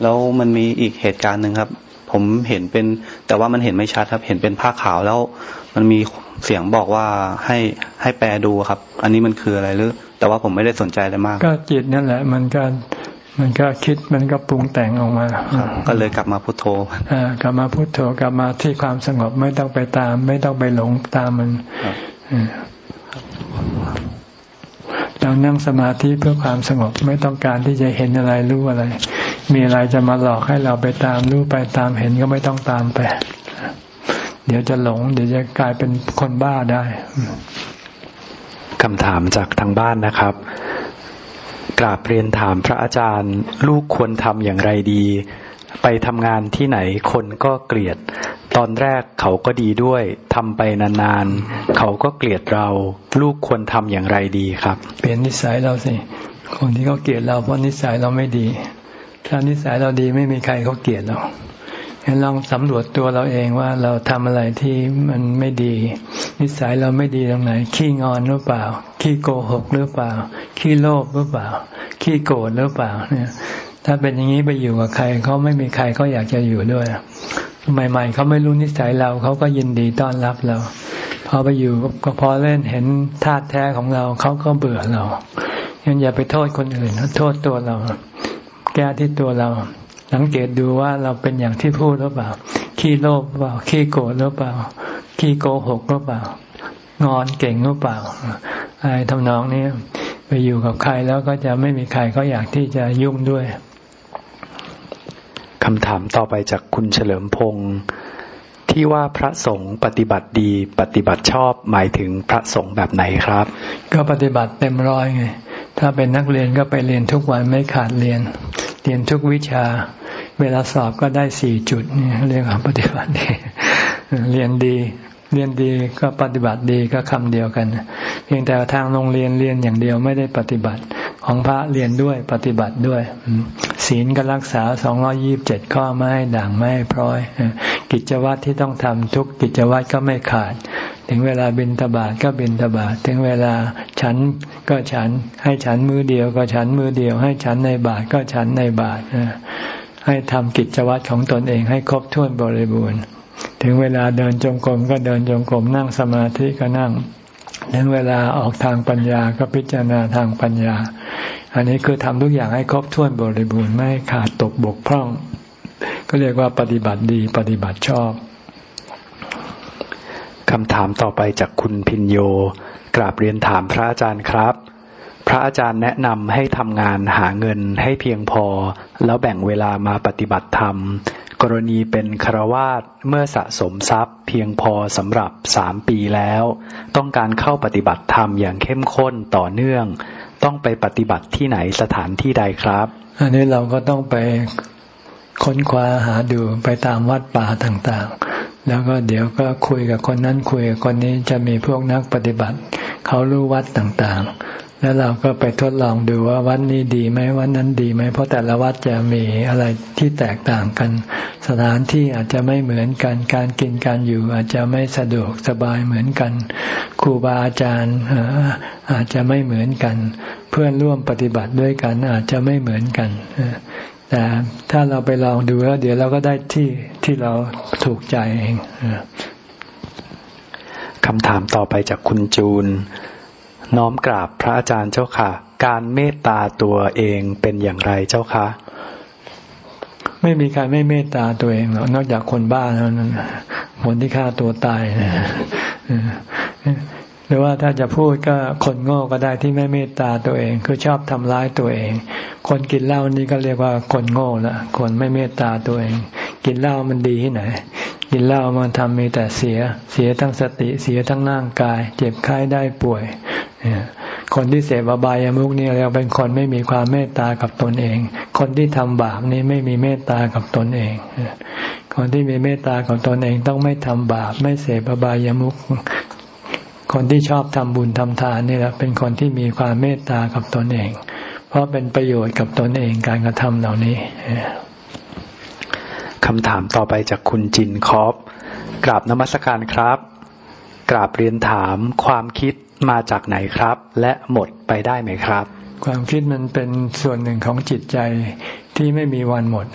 แล้วมันมีอีกเหตุการณ์หนึ่งครับ ผมเห็นเป็นแต่ว่ามันเห็นไม่ชัดครับ เห็นเป็นผ้าขาวแล้ว มันมีเสียงบอกว่าให้ให้แปลดูครับ อันนี้มันคืออะไรหรือ แต่ว่าผมไม่ได้สนใจอะไรมาก ก็จิตนั่นแหละ มันก็มันก็คิดมันก็ปรุงแต่งออกมาก็เลยกลับมาพุโทโธกลับมาพุโทโธกลับมาที่ความสงบไม่ต้องไปตาม ไม่ต้องไปหลงตามมัน เรานั่งสมาธิเพื่อความสงบไม่ต้องการที่จะเห็นอะไรรู้อะไร มีอะไรจะมาหลอกให้เราไปตามรู้ไปตามเห็นก็ไม่ต้องตามไป เดี๋ยวจะหลง เดี๋ยวจะกลายเป็นคนบ้าได้คำถามจากทางบ้านนะครับกราบเรียนถามพระอาจารย์ ลูกควรทำอย่างไรดี ไปทำงานที่ไหนคนก็เกลียด ตอนแรกเขาก็ดีด้วยทำไปนานๆ เขาก็เกลียดเรา ลูกควรทำอย่างไรดีครับ เปลี่ยนนิสัยเราสิ คนที่เขาเกลียดเราเพราะนิสัยเราไม่ดี ถ้านิสัยเราดีไม่มีใครเขาเกลียดเรางั้นลองสำรวจตัวเราเองว่าเราทำอะไรที่มันไม่ดี นิสัยเราไม่ดีตรงไหน ขี้งอนหรือเปล่า ขี้โกหกหรือเปล่า ขี้โลภหรือเปล่า ขี้โกรธหรือเปล่าเนี่ย ถ้าเป็นอย่างนี้ไปอยู่กับใครเขาไม่มีใครเขาอยากจะอยู่ด้วย ใหม่ๆเขาไม่รู้นิสัยเราเขาก็ยินดีต้อนรับเรา พอไปอยู่ก็พอเล่นเห็นธาตุแท้ของเราเขาก็เบื่อเรางั้นอย่าไปโทษคนอื่นโทษตัวเรา แก้ที่ตัวเรา สังเกตดูว่าเราเป็นอย่างที่พูดหรือเปล่า ขี้โลภหรือเปล่า ขี้โกรธหรือเปล่า ขี้โกหกหรือเปล่างอนเก่งหรือเปล่าอะไรทำนองนี้ไปอยู่กับใครแล้วก็จะไม่มีใครก็อยากที่จะยุ่งด้วยำถามต่อไปจากคุณเฉลิมพงศ์ที่ว่าพระสงฆ์ปฏิบัติดีปฏิบัติชอบหมายถึงพระสงฆ์แบบไหนครับ ก็ปฏิบัติเต็มร้อยไง ถ้าเป็นนักเรียนก็ไปเรียนทุกวันไม่ขาดเรียน เรียนทุกวิชา เวลาสอบก็ได้สี่จุดนี่เรียกว่าปฏิบัติดีเรียนดี เรียนดีก็ปฏิบัติดีก็คำเดียวกัน เพียงแต่ทางโรงเรียนเรียนอย่างเดียวไม่ได้ปฏิบัติ ของพระเรียนด้วยปฏิบัติด้วยศีลก็รักษาสองร้อยี่บเจ็ดข้อไม่ให้ด่างไม่ให้พร้อย กิจวัตรที่ต้องทำทุกกิจวัตรก็ไม่ขาด ถึงเวลาบินตบาทก็บินตบาทถึงเวลาฉันก็ฉัน ให้ฉันมือเดียวก็ฉันมือเดียว ให้ฉันในบาทก็ฉันในบาทให้ทำกิจวัตรของตนเองให้ครบถ้วนบริบูรณ์ ถึงเวลาเดินจงกรมก็เดินจงกรมนั่งสมาธิก็นั่งถึงเวลาออกทางปัญญาก็พิจารณาทางปัญญา อันนี้คือทำทุกอย่างให้ครบถ้วนบริบูรณ์ไม่ขาดตกบกพร่อง ก็เรียกว่าปฏิบัติดีปฏิบัติชอบคำถามต่อไปจากคุณพินโย กราบเรียนถามพระอาจารย์ครับ พระอาจารย์แนะนำให้ทำงานหาเงินให้เพียงพอ แล้วแบ่งเวลามาปฏิบัติธรรม กรณีเป็นครวาสเมื่อสะสมทรัพย์ เพียงพอสำหรับสามปีแล้ว ต้องการเข้าปฏิบัติธรรมอย่างเข้มข้นต่อเนื่อง ต้องไปปฏิบัติที่ไหนสถานที่ใดครับ อันนี้เราก็ต้องไปค้นคว้าหาดูไปตามวัดป่าต่างๆ แล้วก็เดี๋ยวก็คุยกับคนนั้นคุยกับคนนี้จะมีพวกนักปฏิบัติ เขารู้วัดต่างๆ แล้วเราก็ไปทดลองดูว่าวัดนี้ดีไหมวัดนั้นดีไหมเพราะแต่ละวัดจะมีอะไรที่แตกต่างกัน สถานที่อาจจะไม่เหมือนกัน การกินการอยู่อาจจะไม่สะดวกสบายเหมือนกันครูบาอาจารย์อาจจะไม่เหมือนกัน เพื่อนร่วมปฏิบัติด้วยกันอาจจะไม่เหมือนกันแต่ถ้าเราไปลองดูแล้วเดี๋ยวเราก็ได้ที่ที่เราถูกใจเองคำถามต่อไปจากคุณจูน น้อมกราบพระอาจารย์เจ้าค่ะ การเมตตาตัวเองเป็นอย่างไรเจ้าคะไม่มีใครไม่เมตตาตัวเองหรอกนอกจากคนบ้าเท่านั้นคนที่ฆ่าตัวตายหรือว่าถ้าจะพูดก็คนโง่ก็ได้ที่ไม่เมตตาตัวเอง คือชอบทำร้ายตัวเอง คนกินเหล้านี่ก็เรียกว่าคนโง่ละคนไม่เมตตาตัวเอง กินเหล้ามันดีที่ไหน กินเหล้ามันทำมีแต่เสีย เสียทั้งสติเสียทั้งร่างกาย เจ็บไข้ได้ป่วย คนที่เสพอบายามุกนี่เราเป็นคนไม่มีความเมตตากับตนเอง คนที่ทำบาปนี่ไม่มีเมตตากับตนเอง คนที่มีเมตตากับตนเองต้องไม่ทำบาป ไม่เสพอบายามุกคนที่ชอบทำบุญทำทานนี่แหละเป็นคนที่มีความเมตตากับตนเอง เพราะเป็นประโยชน์กับตนเองการกระทำเหล่านี้คำถามต่อไปจากคุณจินคอปกราบนมัสการครับ กราบเรียนถามความคิดมาจากไหนครับ และหมดไปได้ไหมครับ ความคิดมันเป็นส่วนหนึ่งของจิตใจที่ไม่มีวันหมด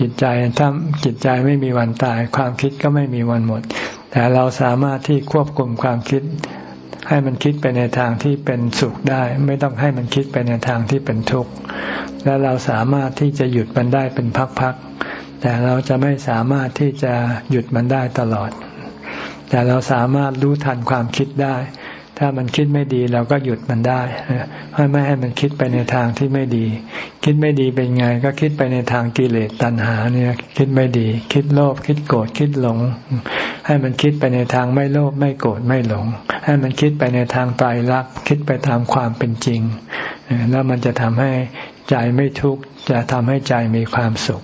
จิตใจถ้าจิตใจไม่มีวันตาย ความคิดก็ไม่มีวันหมด แต่เราสามารถที่ควบคุมความคิด ให้มันคิดไปในทางที่เป็นสุขได้ ไม่ต้องให้มันคิดไปในทางที่เป็นทุกข์และเราสามารถที่จะหยุดมันได้เป็นพักๆแต่เราจะไม่สามารถที่จะหยุดมันได้ตลอด แต่เราสามารถรู้ทันความคิดได้ ถ้ามันคิดไม่ดีเราก็หยุดมันได้ให้ไม่ให้มันคิดไปในทางที่ไม่ดี คิดไม่ดีเป็นไง ก็คิดไปในทางกิเลสตัณหาเนี่ยคิดไม่ดี คิดโลภคิดโกรธคิดหลง ให้มันคิดไปในทางไม่โลภไม่โกรธไม่หลง ให้มันคิดไปในทางไตรลักษณ์คิดไปตามความเป็นจริง แล้วมันจะทำให้ใจไม่ทุกข์จะทำให้ใจมีความสุข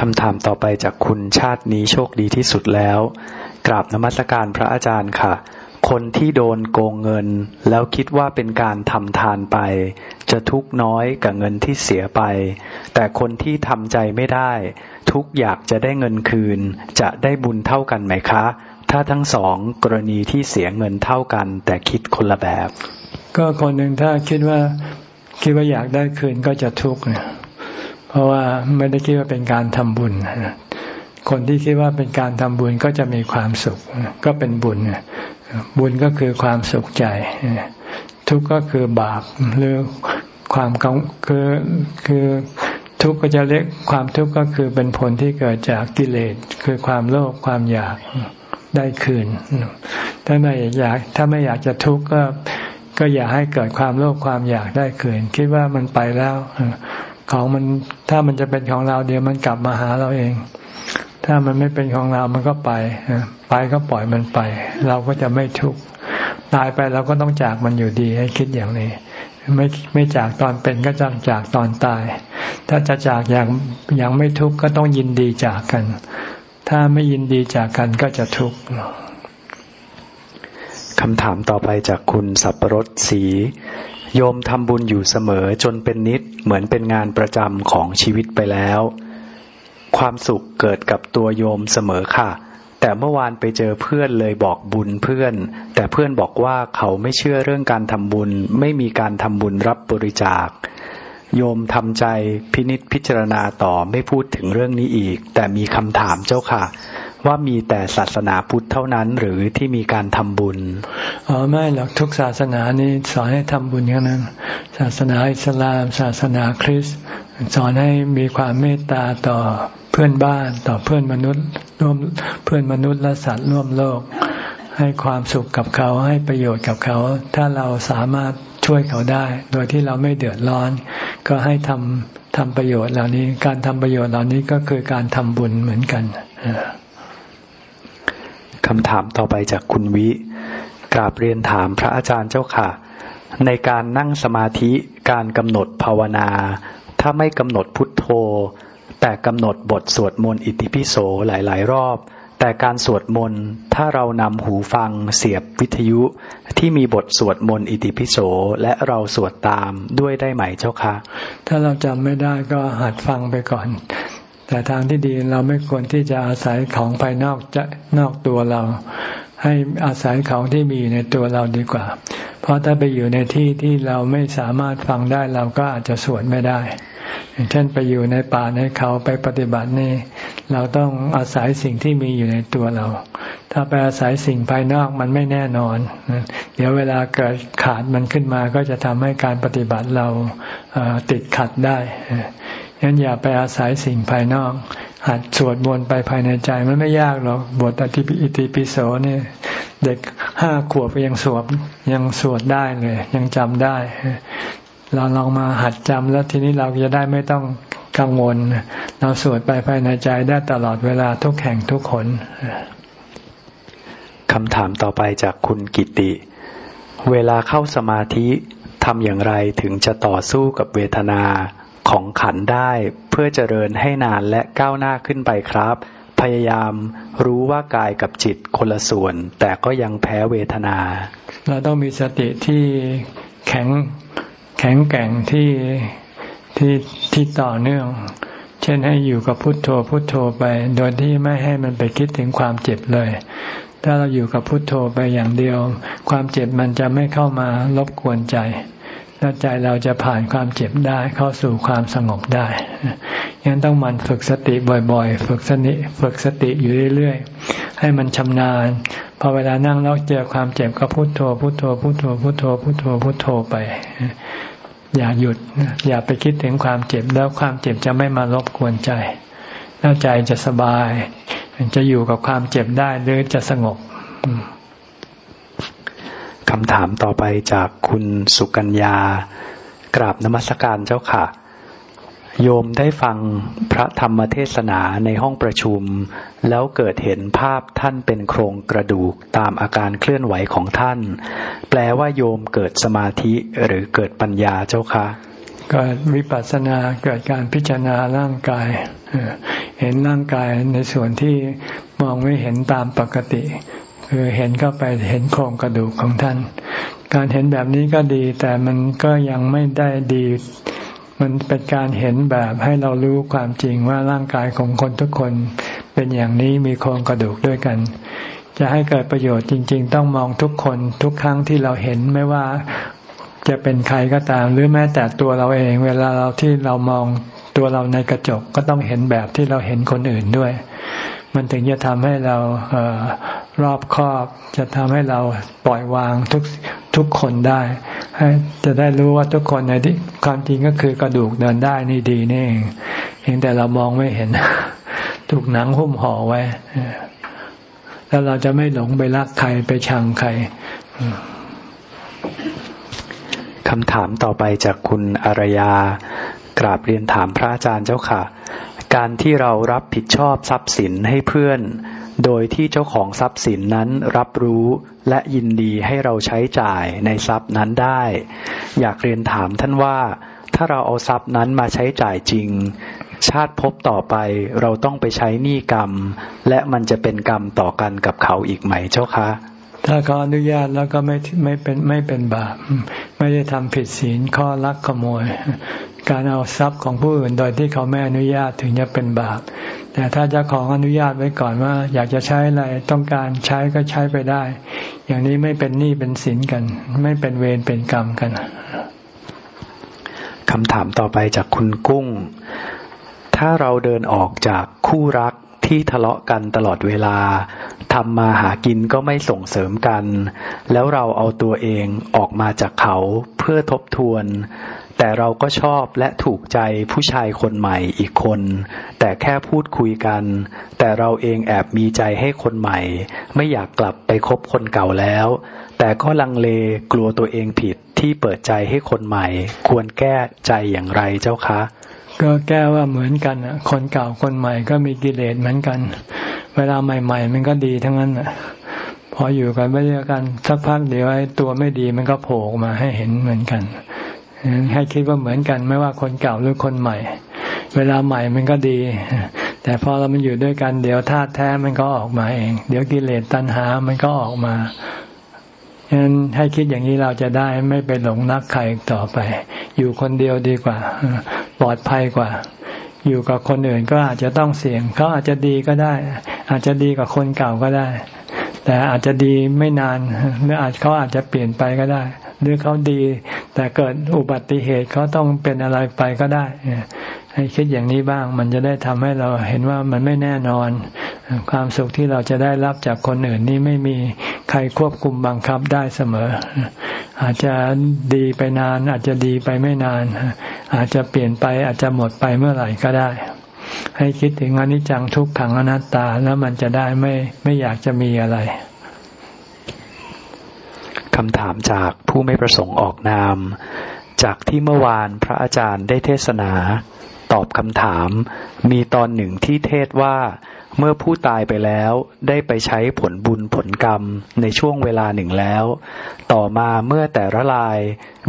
คำถามต่อไปจากคุณชาตินี้โชคดีที่สุดแล้ว กราบนมัสการพระอาจารย์ค่ะ คนที่โดนโกงเงิน แล้วคิดว่าเป็นการทำทานไป จะทุกน้อยกับเงินที่เสียไป แต่คนที่ทำใจไม่ได้ ทุกอยากจะได้เงินคืน จะได้บุญเท่ากันไหมคะ ถ้าทั้งสองกรณีที่เสียเงินเท่ากัน แต่คิดคนละแบบ ก็คนหนึ่งถ้าคิดว่าคิดว่าอยากได้คืนก็จะทุกข์เนี่ย เพราะว่าไม่ได้คิดว่าเป็นการทำบุญ คนที่คิดว่าเป็นการทำบุญก็จะมีความสุข ก็เป็นบุญ บุญก็คือความสุขใจ ทุกข์ก็คือบาปหรือความคือคือทุกข์ก็จะเรียกความทุกข์ก็คือเป็นผลที่เกิดจากกิเลสคือความโลภความอยากได้คืน ถ้าไม่อยากถ้าไม่อยากจะทุกข์ก็ก็อย่าให้เกิดความโลภความอยากได้คืน คิดว่ามันไปแล้ว ของมันถ้ามันจะเป็นของเราเดี๋ยวมันกลับมาหาเราเอง ถ้ามันไม่เป็นของเรา มันก็ไปไปก็ปล่อยมันไป เราก็จะไม่ทุกข์ตายไปเราก็ต้องจากมันอยู่ดีให้คิดอย่างนี้ ไม่ไม่จากตอนเป็นก็จะจากตอนตาย ถ้าจะจากอย่างอย่างไม่ทุกข์ก็ต้องยินดีจากกัน ถ้าไม่ยินดีจากกันก็จะทุกข์คำถามต่อไปจากคุณสับปรสสี โยมทำบุญอยู่เสมอจนเป็นนิดเหมือนเป็นงานประจำของชีวิตไปแล้ว ความสุขเกิดกับตัวโยมเสมอค่ะ แต่เมื่อวานไปเจอเพื่อนเลยบอกบุญเพื่อน แต่เพื่อนบอกว่าเขาไม่เชื่อเรื่องการทำบุญ ไม่มีการทำบุญรับบริจาค โยมทำใจพินิษพิจารณาต่อไม่พูดถึงเรื่องนี้อีก แต่มีคำถามเจ้าค่ะ ว่ามีแต่ศาสนาพุทธเท่านั้นหรือที่มีการทำบุญอ๋อไม่หรอกทุกศาสนานี้สอนให้ทำบุญกันนั้น ศาสนาอิสลาม ศาสนาคริสต์สอนให้มีความเมตตาต่อเพื่อนบ้านต่อเพื่อนมนุษย์ร่วมเพื่อนมนุษย์และสัตว์ร่วมโลก ให้ความสุขกับเขาให้ประโยชน์กับเขา ถ้าเราสามารถช่วยเขาได้ โดยที่เราไม่เดือดร้อน ก็ให้ทำทำประโยชน์เหล่านี้ การทำประโยชน์เหล่านี้ก็คือการทำบุญเหมือนกัน คำถามต่อไปจากคุณวิ กราบเรียนถามพระอาจารย์เจ้าค่ะ ในการนั่งสมาธิการกำหนดภาวนา ถ้าไม่กำหนดพุทโธ แต่กำหนดบทสวดมนต์อิติปิโสหลาย ๆ รอบ แต่การสวดมนต์ถ้าเรานำหูฟังเสียบวิทยุที่มีบทสวดมนต์อิติปิโสและเราสวดตามด้วยได้ไหมเจ้าคะ ถ้าเราจำไม่ได้ก็หัดฟังไปก่อน แต่ทางที่ดีเราไม่ควรที่จะอาศัยของภายนอกจะนอกตัวเรา ให้อาศัยของที่มีอยู่ในตัวเราดีกว่า เพราะถ้าไปอยู่ในที่ที่เราไม่สามารถฟังได้เราก็อาจจะสวดไม่ได้เช่นไปอยู่ในป่าในเขาไปปฏิบัตินี่ เราต้องอาศัยสิ่งที่มีอยู่ในตัวเรา ถ้าไปอาศัยสิ่งภายนอกมันไม่แน่นอน เดี๋ยวเวลาเกิดขาดมันขึ้นมาก็จะทำให้การปฏิบัติเราติดขัดได้ งั้นอย่าไปอาศัยสิ่งภายนอก หัดสวดมนต์ไปภายในใจมันไม่ยากหรอกบทอธิอิติปิโสเนี่ย เด็กห้าขวบยังสวดยังสวดได้เลย ยังจำได้ เราลองมาหัดจำแล้วทีนี้เราจะได้ไม่ต้องกังวล เราสวดไปภายในใจได้ตลอดเวลาทุกแห่งทุกคนคำถามต่อไปจากคุณกิติ เวลาเข้าสมาธิทำอย่างไรถึงจะต่อสู้กับเวทนา ของขันได้เพื่อเจริญให้นานและก้าวหน้าขึ้นไปครับ พยายามรู้ว่ากายกับจิตคนละส่วน แต่ก็ยังแพ้เวทนา เราต้องมีสติที่แข็งแข็งแกร่งที่ที่ที่ต่อเนื่อง เช่นให้อยู่กับพุทโธพุทโธไป โดยที่ไม่ให้มันไปคิดถึงความเจ็บเลย ถ้าเราอยู่กับพุทโธไปอย่างเดียว ความเจ็บมันจะไม่เข้ามารบกวนใจ ล้วใจเราจะผ่านความเจ็บได้เข้าสู่ความสงบได้ยังต้องมันฝึกสติบ่อยๆ ฝึกสติฝึกสติอยู่เรื่อยๆ ให้มันชำนาญ พอเวลานั่งแล้วเจอความเจ็บก็พุโทโธพุโทโธพุโทโธพุโทโธพุโทโธพุโทโธไป อย่าหยุด อย่าไปคิดถึงความเจ็บแล้วความเจ็บจะไม่มารบกวนใจ แล้วใจจะสบาย จะอยู่กับความเจ็บได้หรือจะสงบ คำถามต่อไปจากคุณสุกัญญากราบนมัสการเจ้าค่ะ โยมได้ฟังพระธรรมเทศนาในห้องประชุม แล้วเกิดเห็นภาพท่านเป็นโครงกระดูกตามอาการเคลื่อนไหวของท่าน แปลว่าโยมเกิดสมาธิหรือเกิดปัญญาเจ้าคะเกิดวิปัสสนาเกิดการพิจารณาร่างกาย เห็นร่างกายในส่วนที่มองไม่เห็นตามปกติ คือเห็นเข้าไปเห็นโครงกระดูกของท่าน การเห็นแบบนี้ก็ดี แต่มันก็ยังไม่ได้ดี มันเป็นการเห็นแบบให้เรารู้ความจริงว่าร่างกายของคนทุกคนเป็นอย่างนี้มีโครงกระดูกด้วยกัน จะให้เกิดประโยชน์จริง ๆ ต้องมองทุกคนทุกครั้งที่เราเห็นไม่ว่าจะเป็นใครก็ตาม หรือแม้แต่ตัวเราเอง เวลาเราที่เรามองตัวเราในกระจกก็ต้องเห็นแบบที่เราเห็นคนอื่นด้วย มันถึงจะทำให้เราเอรอบครอบ จะทำให้เราปล่อยวางทุกทุกคนได้จะได้รู้ว่าทุกคนในที่ความจริงก็คือกระดูกเดินได้นี่ดีนี่เองเพียงแต่เรามองไม่เห็น ถูกหนังหุ้มห่อไว้ แล้วเราจะไม่หลงไปรักใครไปชังใครคำถามต่อไปจากคุณอารยากราบเรียนถามพระอาจารย์เจ้าค่ะ การที่เรารับผิดชอบทรัพย์สินให้เพื่อน โดยที่เจ้าของทรัพย์สินนั้นรับรู้และยินดีให้เราใช้จ่ายในทรัพย์นั้นได้ อยากเรียนถามท่านว่าถ้าเราเอาทรัพย์นั้นมาใช้จ่ายจริง ชาติพบต่อไปเราต้องไปใช้หนี้กรรม และมันจะเป็นกรรมต่อกันกับเขาอีกไหมเจ้าคะ ถ้าเขาอนุญาตแล้วก็ไม่ไม่เป็นไม่เป็นบาป ไม่ได้ทำผิดศีลข้อลักขโมย การเอาทรัพย์ของผู้อื่นโดยที่เขาไม่อนุญาตถึงจะเป็นบาป แต่ถ้าเจ้าของอนุญาตไว้ก่อนว่า อยากจะใช้อะไรต้องการใช้ก็ใช้ไปได้ อย่างนี้ไม่เป็นหนี้เป็นสินกัน ไม่เป็นเวรเป็นกรรมกันคำถามต่อไปจากคุณกุ้ง ถ้าเราเดินออกจากคู่รัก ที่ทะเลาะกันตลอดเวลาทำมาหากินก็ไม่ส่งเสริมกัน แล้วเราเอาตัวเองออกมาจากเขาเพื่อทบทวน แต่เราก็ชอบและถูกใจผู้ชายคนใหม่อีกคน แต่แค่พูดคุยกัน แต่เราเองแอบมีใจให้คนใหม่ ไม่อยากกลับไปคบคนเก่าแล้ว แต่ก็ลังเลกลัวตัวเองผิดที่เปิดใจให้คนใหม่ ควรแก้ใจอย่างไรเจ้าคะ ก็แก้ว่าเหมือนกันคนเก่าคนใหม่ก็มีกิเลสเหมือนกัน เวลาใหม่ ๆ มันก็ดีทั้งนั้นพออยู่กันไม่เยอะกันสักพักเดี๋ยวไอ้ตัวไม่ดีมันก็โผล่มาให้เห็นเหมือนกัน ให้คิดว่าเหมือนกัน ไม่ว่าคนเก่าหรือคนใหม่ เวลาใหม่มันก็ดี แต่พอเรามันอยู่ด้วยกันเดี๋ยวธาตุแท้มันก็ออกมาเอง เดี๋ยวกิเลสตัณหามันก็ออกมา ฉะนั้นให้คิดอย่างนี้เราจะได้ไม่ไปหลงรักใครต่อไป อยู่คนเดียวดีกว่า ปลอดภัยกว่า อยู่กับคนอื่นก็อาจจะต้องเสี่ยงเขาอาจจะดีก็ได้ อาจจะดีกว่าคนเก่าก็ได้ แต่อาจจะดีไม่นานหรืออาจเขาอาจจะเปลี่ยนไปก็ได้ หรือเขาดี แต่เกิดอุบัติเหตุเขาต้องเป็นอะไรไปก็ได้ให้คิดอย่างนี้บ้างมันจะได้ทำให้เราเห็นว่ามันไม่แน่นอน ความสุขที่เราจะได้รับจากคนอื่นนี่ไม่มีใครควบคุมบังคับได้เสมอ อาจจะดีไปนาน อาจจะดีไปไม่นาน อาจจะเปลี่ยนไปอาจจะหมดไปเมื่อไหร่ก็ได้ ให้คิดถึงอนิจจังทุกขังอนัตตาแล้วมันจะได้ไม่ไม่อยากจะมีอะไรคำถามจากผู้ไม่ประสงค์ออกนาม จากที่เมื่อวานพระอาจารย์ได้เทศนา ตอบคำถาม มีตอนหนึ่งที่เทศว่า เมื่อผู้ตายไปแล้วได้ไปใช้ผลบุญผลกรรมในช่วงเวลาหนึ่งแล้ว ต่อมาเมื่อแต่ละลาย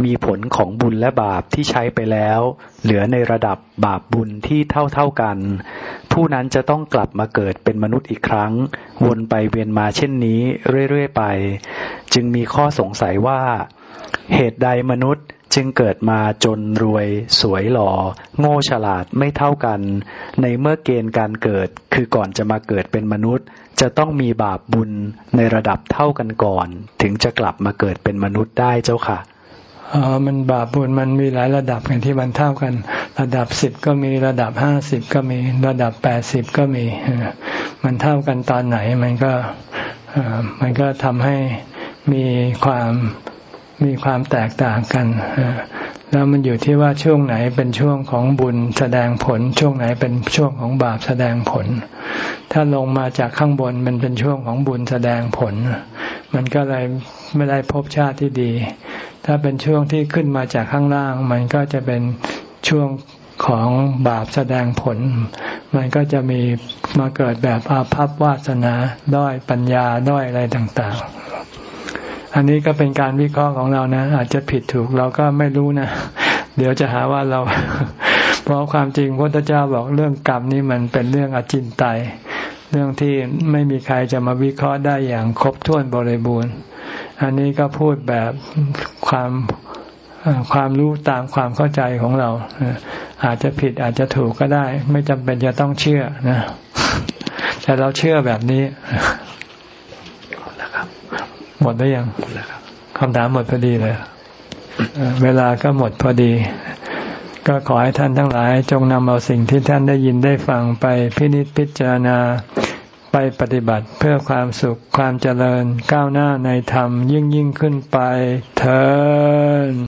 มีผลของบุญและบาปที่ใช้ไปแล้ว เหลือในระดับบาปบุญที่เท่าเท่ากัน ผู้นั้นจะต้องกลับมาเกิดเป็นมนุษย์อีกครั้ง วนไปเวียนมาเช่นนี้เรื่อยๆไป จึงมีข้อสงสัยว่า เหตุใดมนุษย์ จึงเกิดมาจนรวยสวยหล่อ โง่ฉลาดไม่เท่ากัน ในเมื่อเกณฑ์การเกิดคือก่อนจะมาเกิดเป็นมนุษย์ จะต้องมีบาปบุญในระดับเท่ากันก่อน ถึงจะกลับมาเกิดเป็นมนุษย์ได้เจ้าค่ะอ๋อมันบาปบุญมันมีหลายระดับกันที่มันเท่ากัน ระดับสิบก็มีระดับห้าสิบก็มีระดับแปดสิบก็มี มันเท่ากันตอนไหนมันก็มันก็ทำให้มีความ มีความแตกต่างกัน แล้วมันอยู่ที่ว่าช่วงไหนเป็นช่วงของบุญแสดงผล ช่วงไหนเป็นช่วงของบาปแสดงผล ถ้าลงมาจากข้างบนมันเป็นช่วงของบุญแสดงผล มันก็เลยไม่ได้พบชาติที่ดี ถ้าเป็นช่วงที่ขึ้นมาจากข้างล่าง มันก็จะเป็นช่วงของบาปแสดงผล มันก็จะมีมาเกิดแบบอาภัพวาสนาด้อยปัญญาด้อยอะไรต่าง ๆ อันนี้ก็เป็นการวิเคราะห์ของเรานะ อาจจะผิดถูกเราก็ไม่รู้นะ เดี๋ยวจะหาว่าเรา เพราะความจริงพระพุทธเจ้าบอกเรื่องกรรมนี่มันเป็นเรื่องอจินไตยเรื่องที่ไม่มีใครจะมาวิเคราะห์ได้อย่างครบถ้วนบริบูรณ์ อันนี้ก็พูดแบบความความรู้ตามความเข้าใจของเรา อาจจะผิดอาจจะถูกก็ได้ ไม่จำเป็นจะต้องเชื่อนะ แต่เราเชื่อแบบนี้ หมดได้ยังคำถามหมดพอดีเลย เวลาก็หมดพอดี ก็ขอให้ท่านทั้งหลาย จงนำเอาสิ่งที่ท่านได้ยินได้ฟังไปพินิจพิจารณาไปปฏิบัติเพื่อความสุขความเจริญก้าวหน้าในธรรมยิ่งยิ่งขึ้นไปเธอ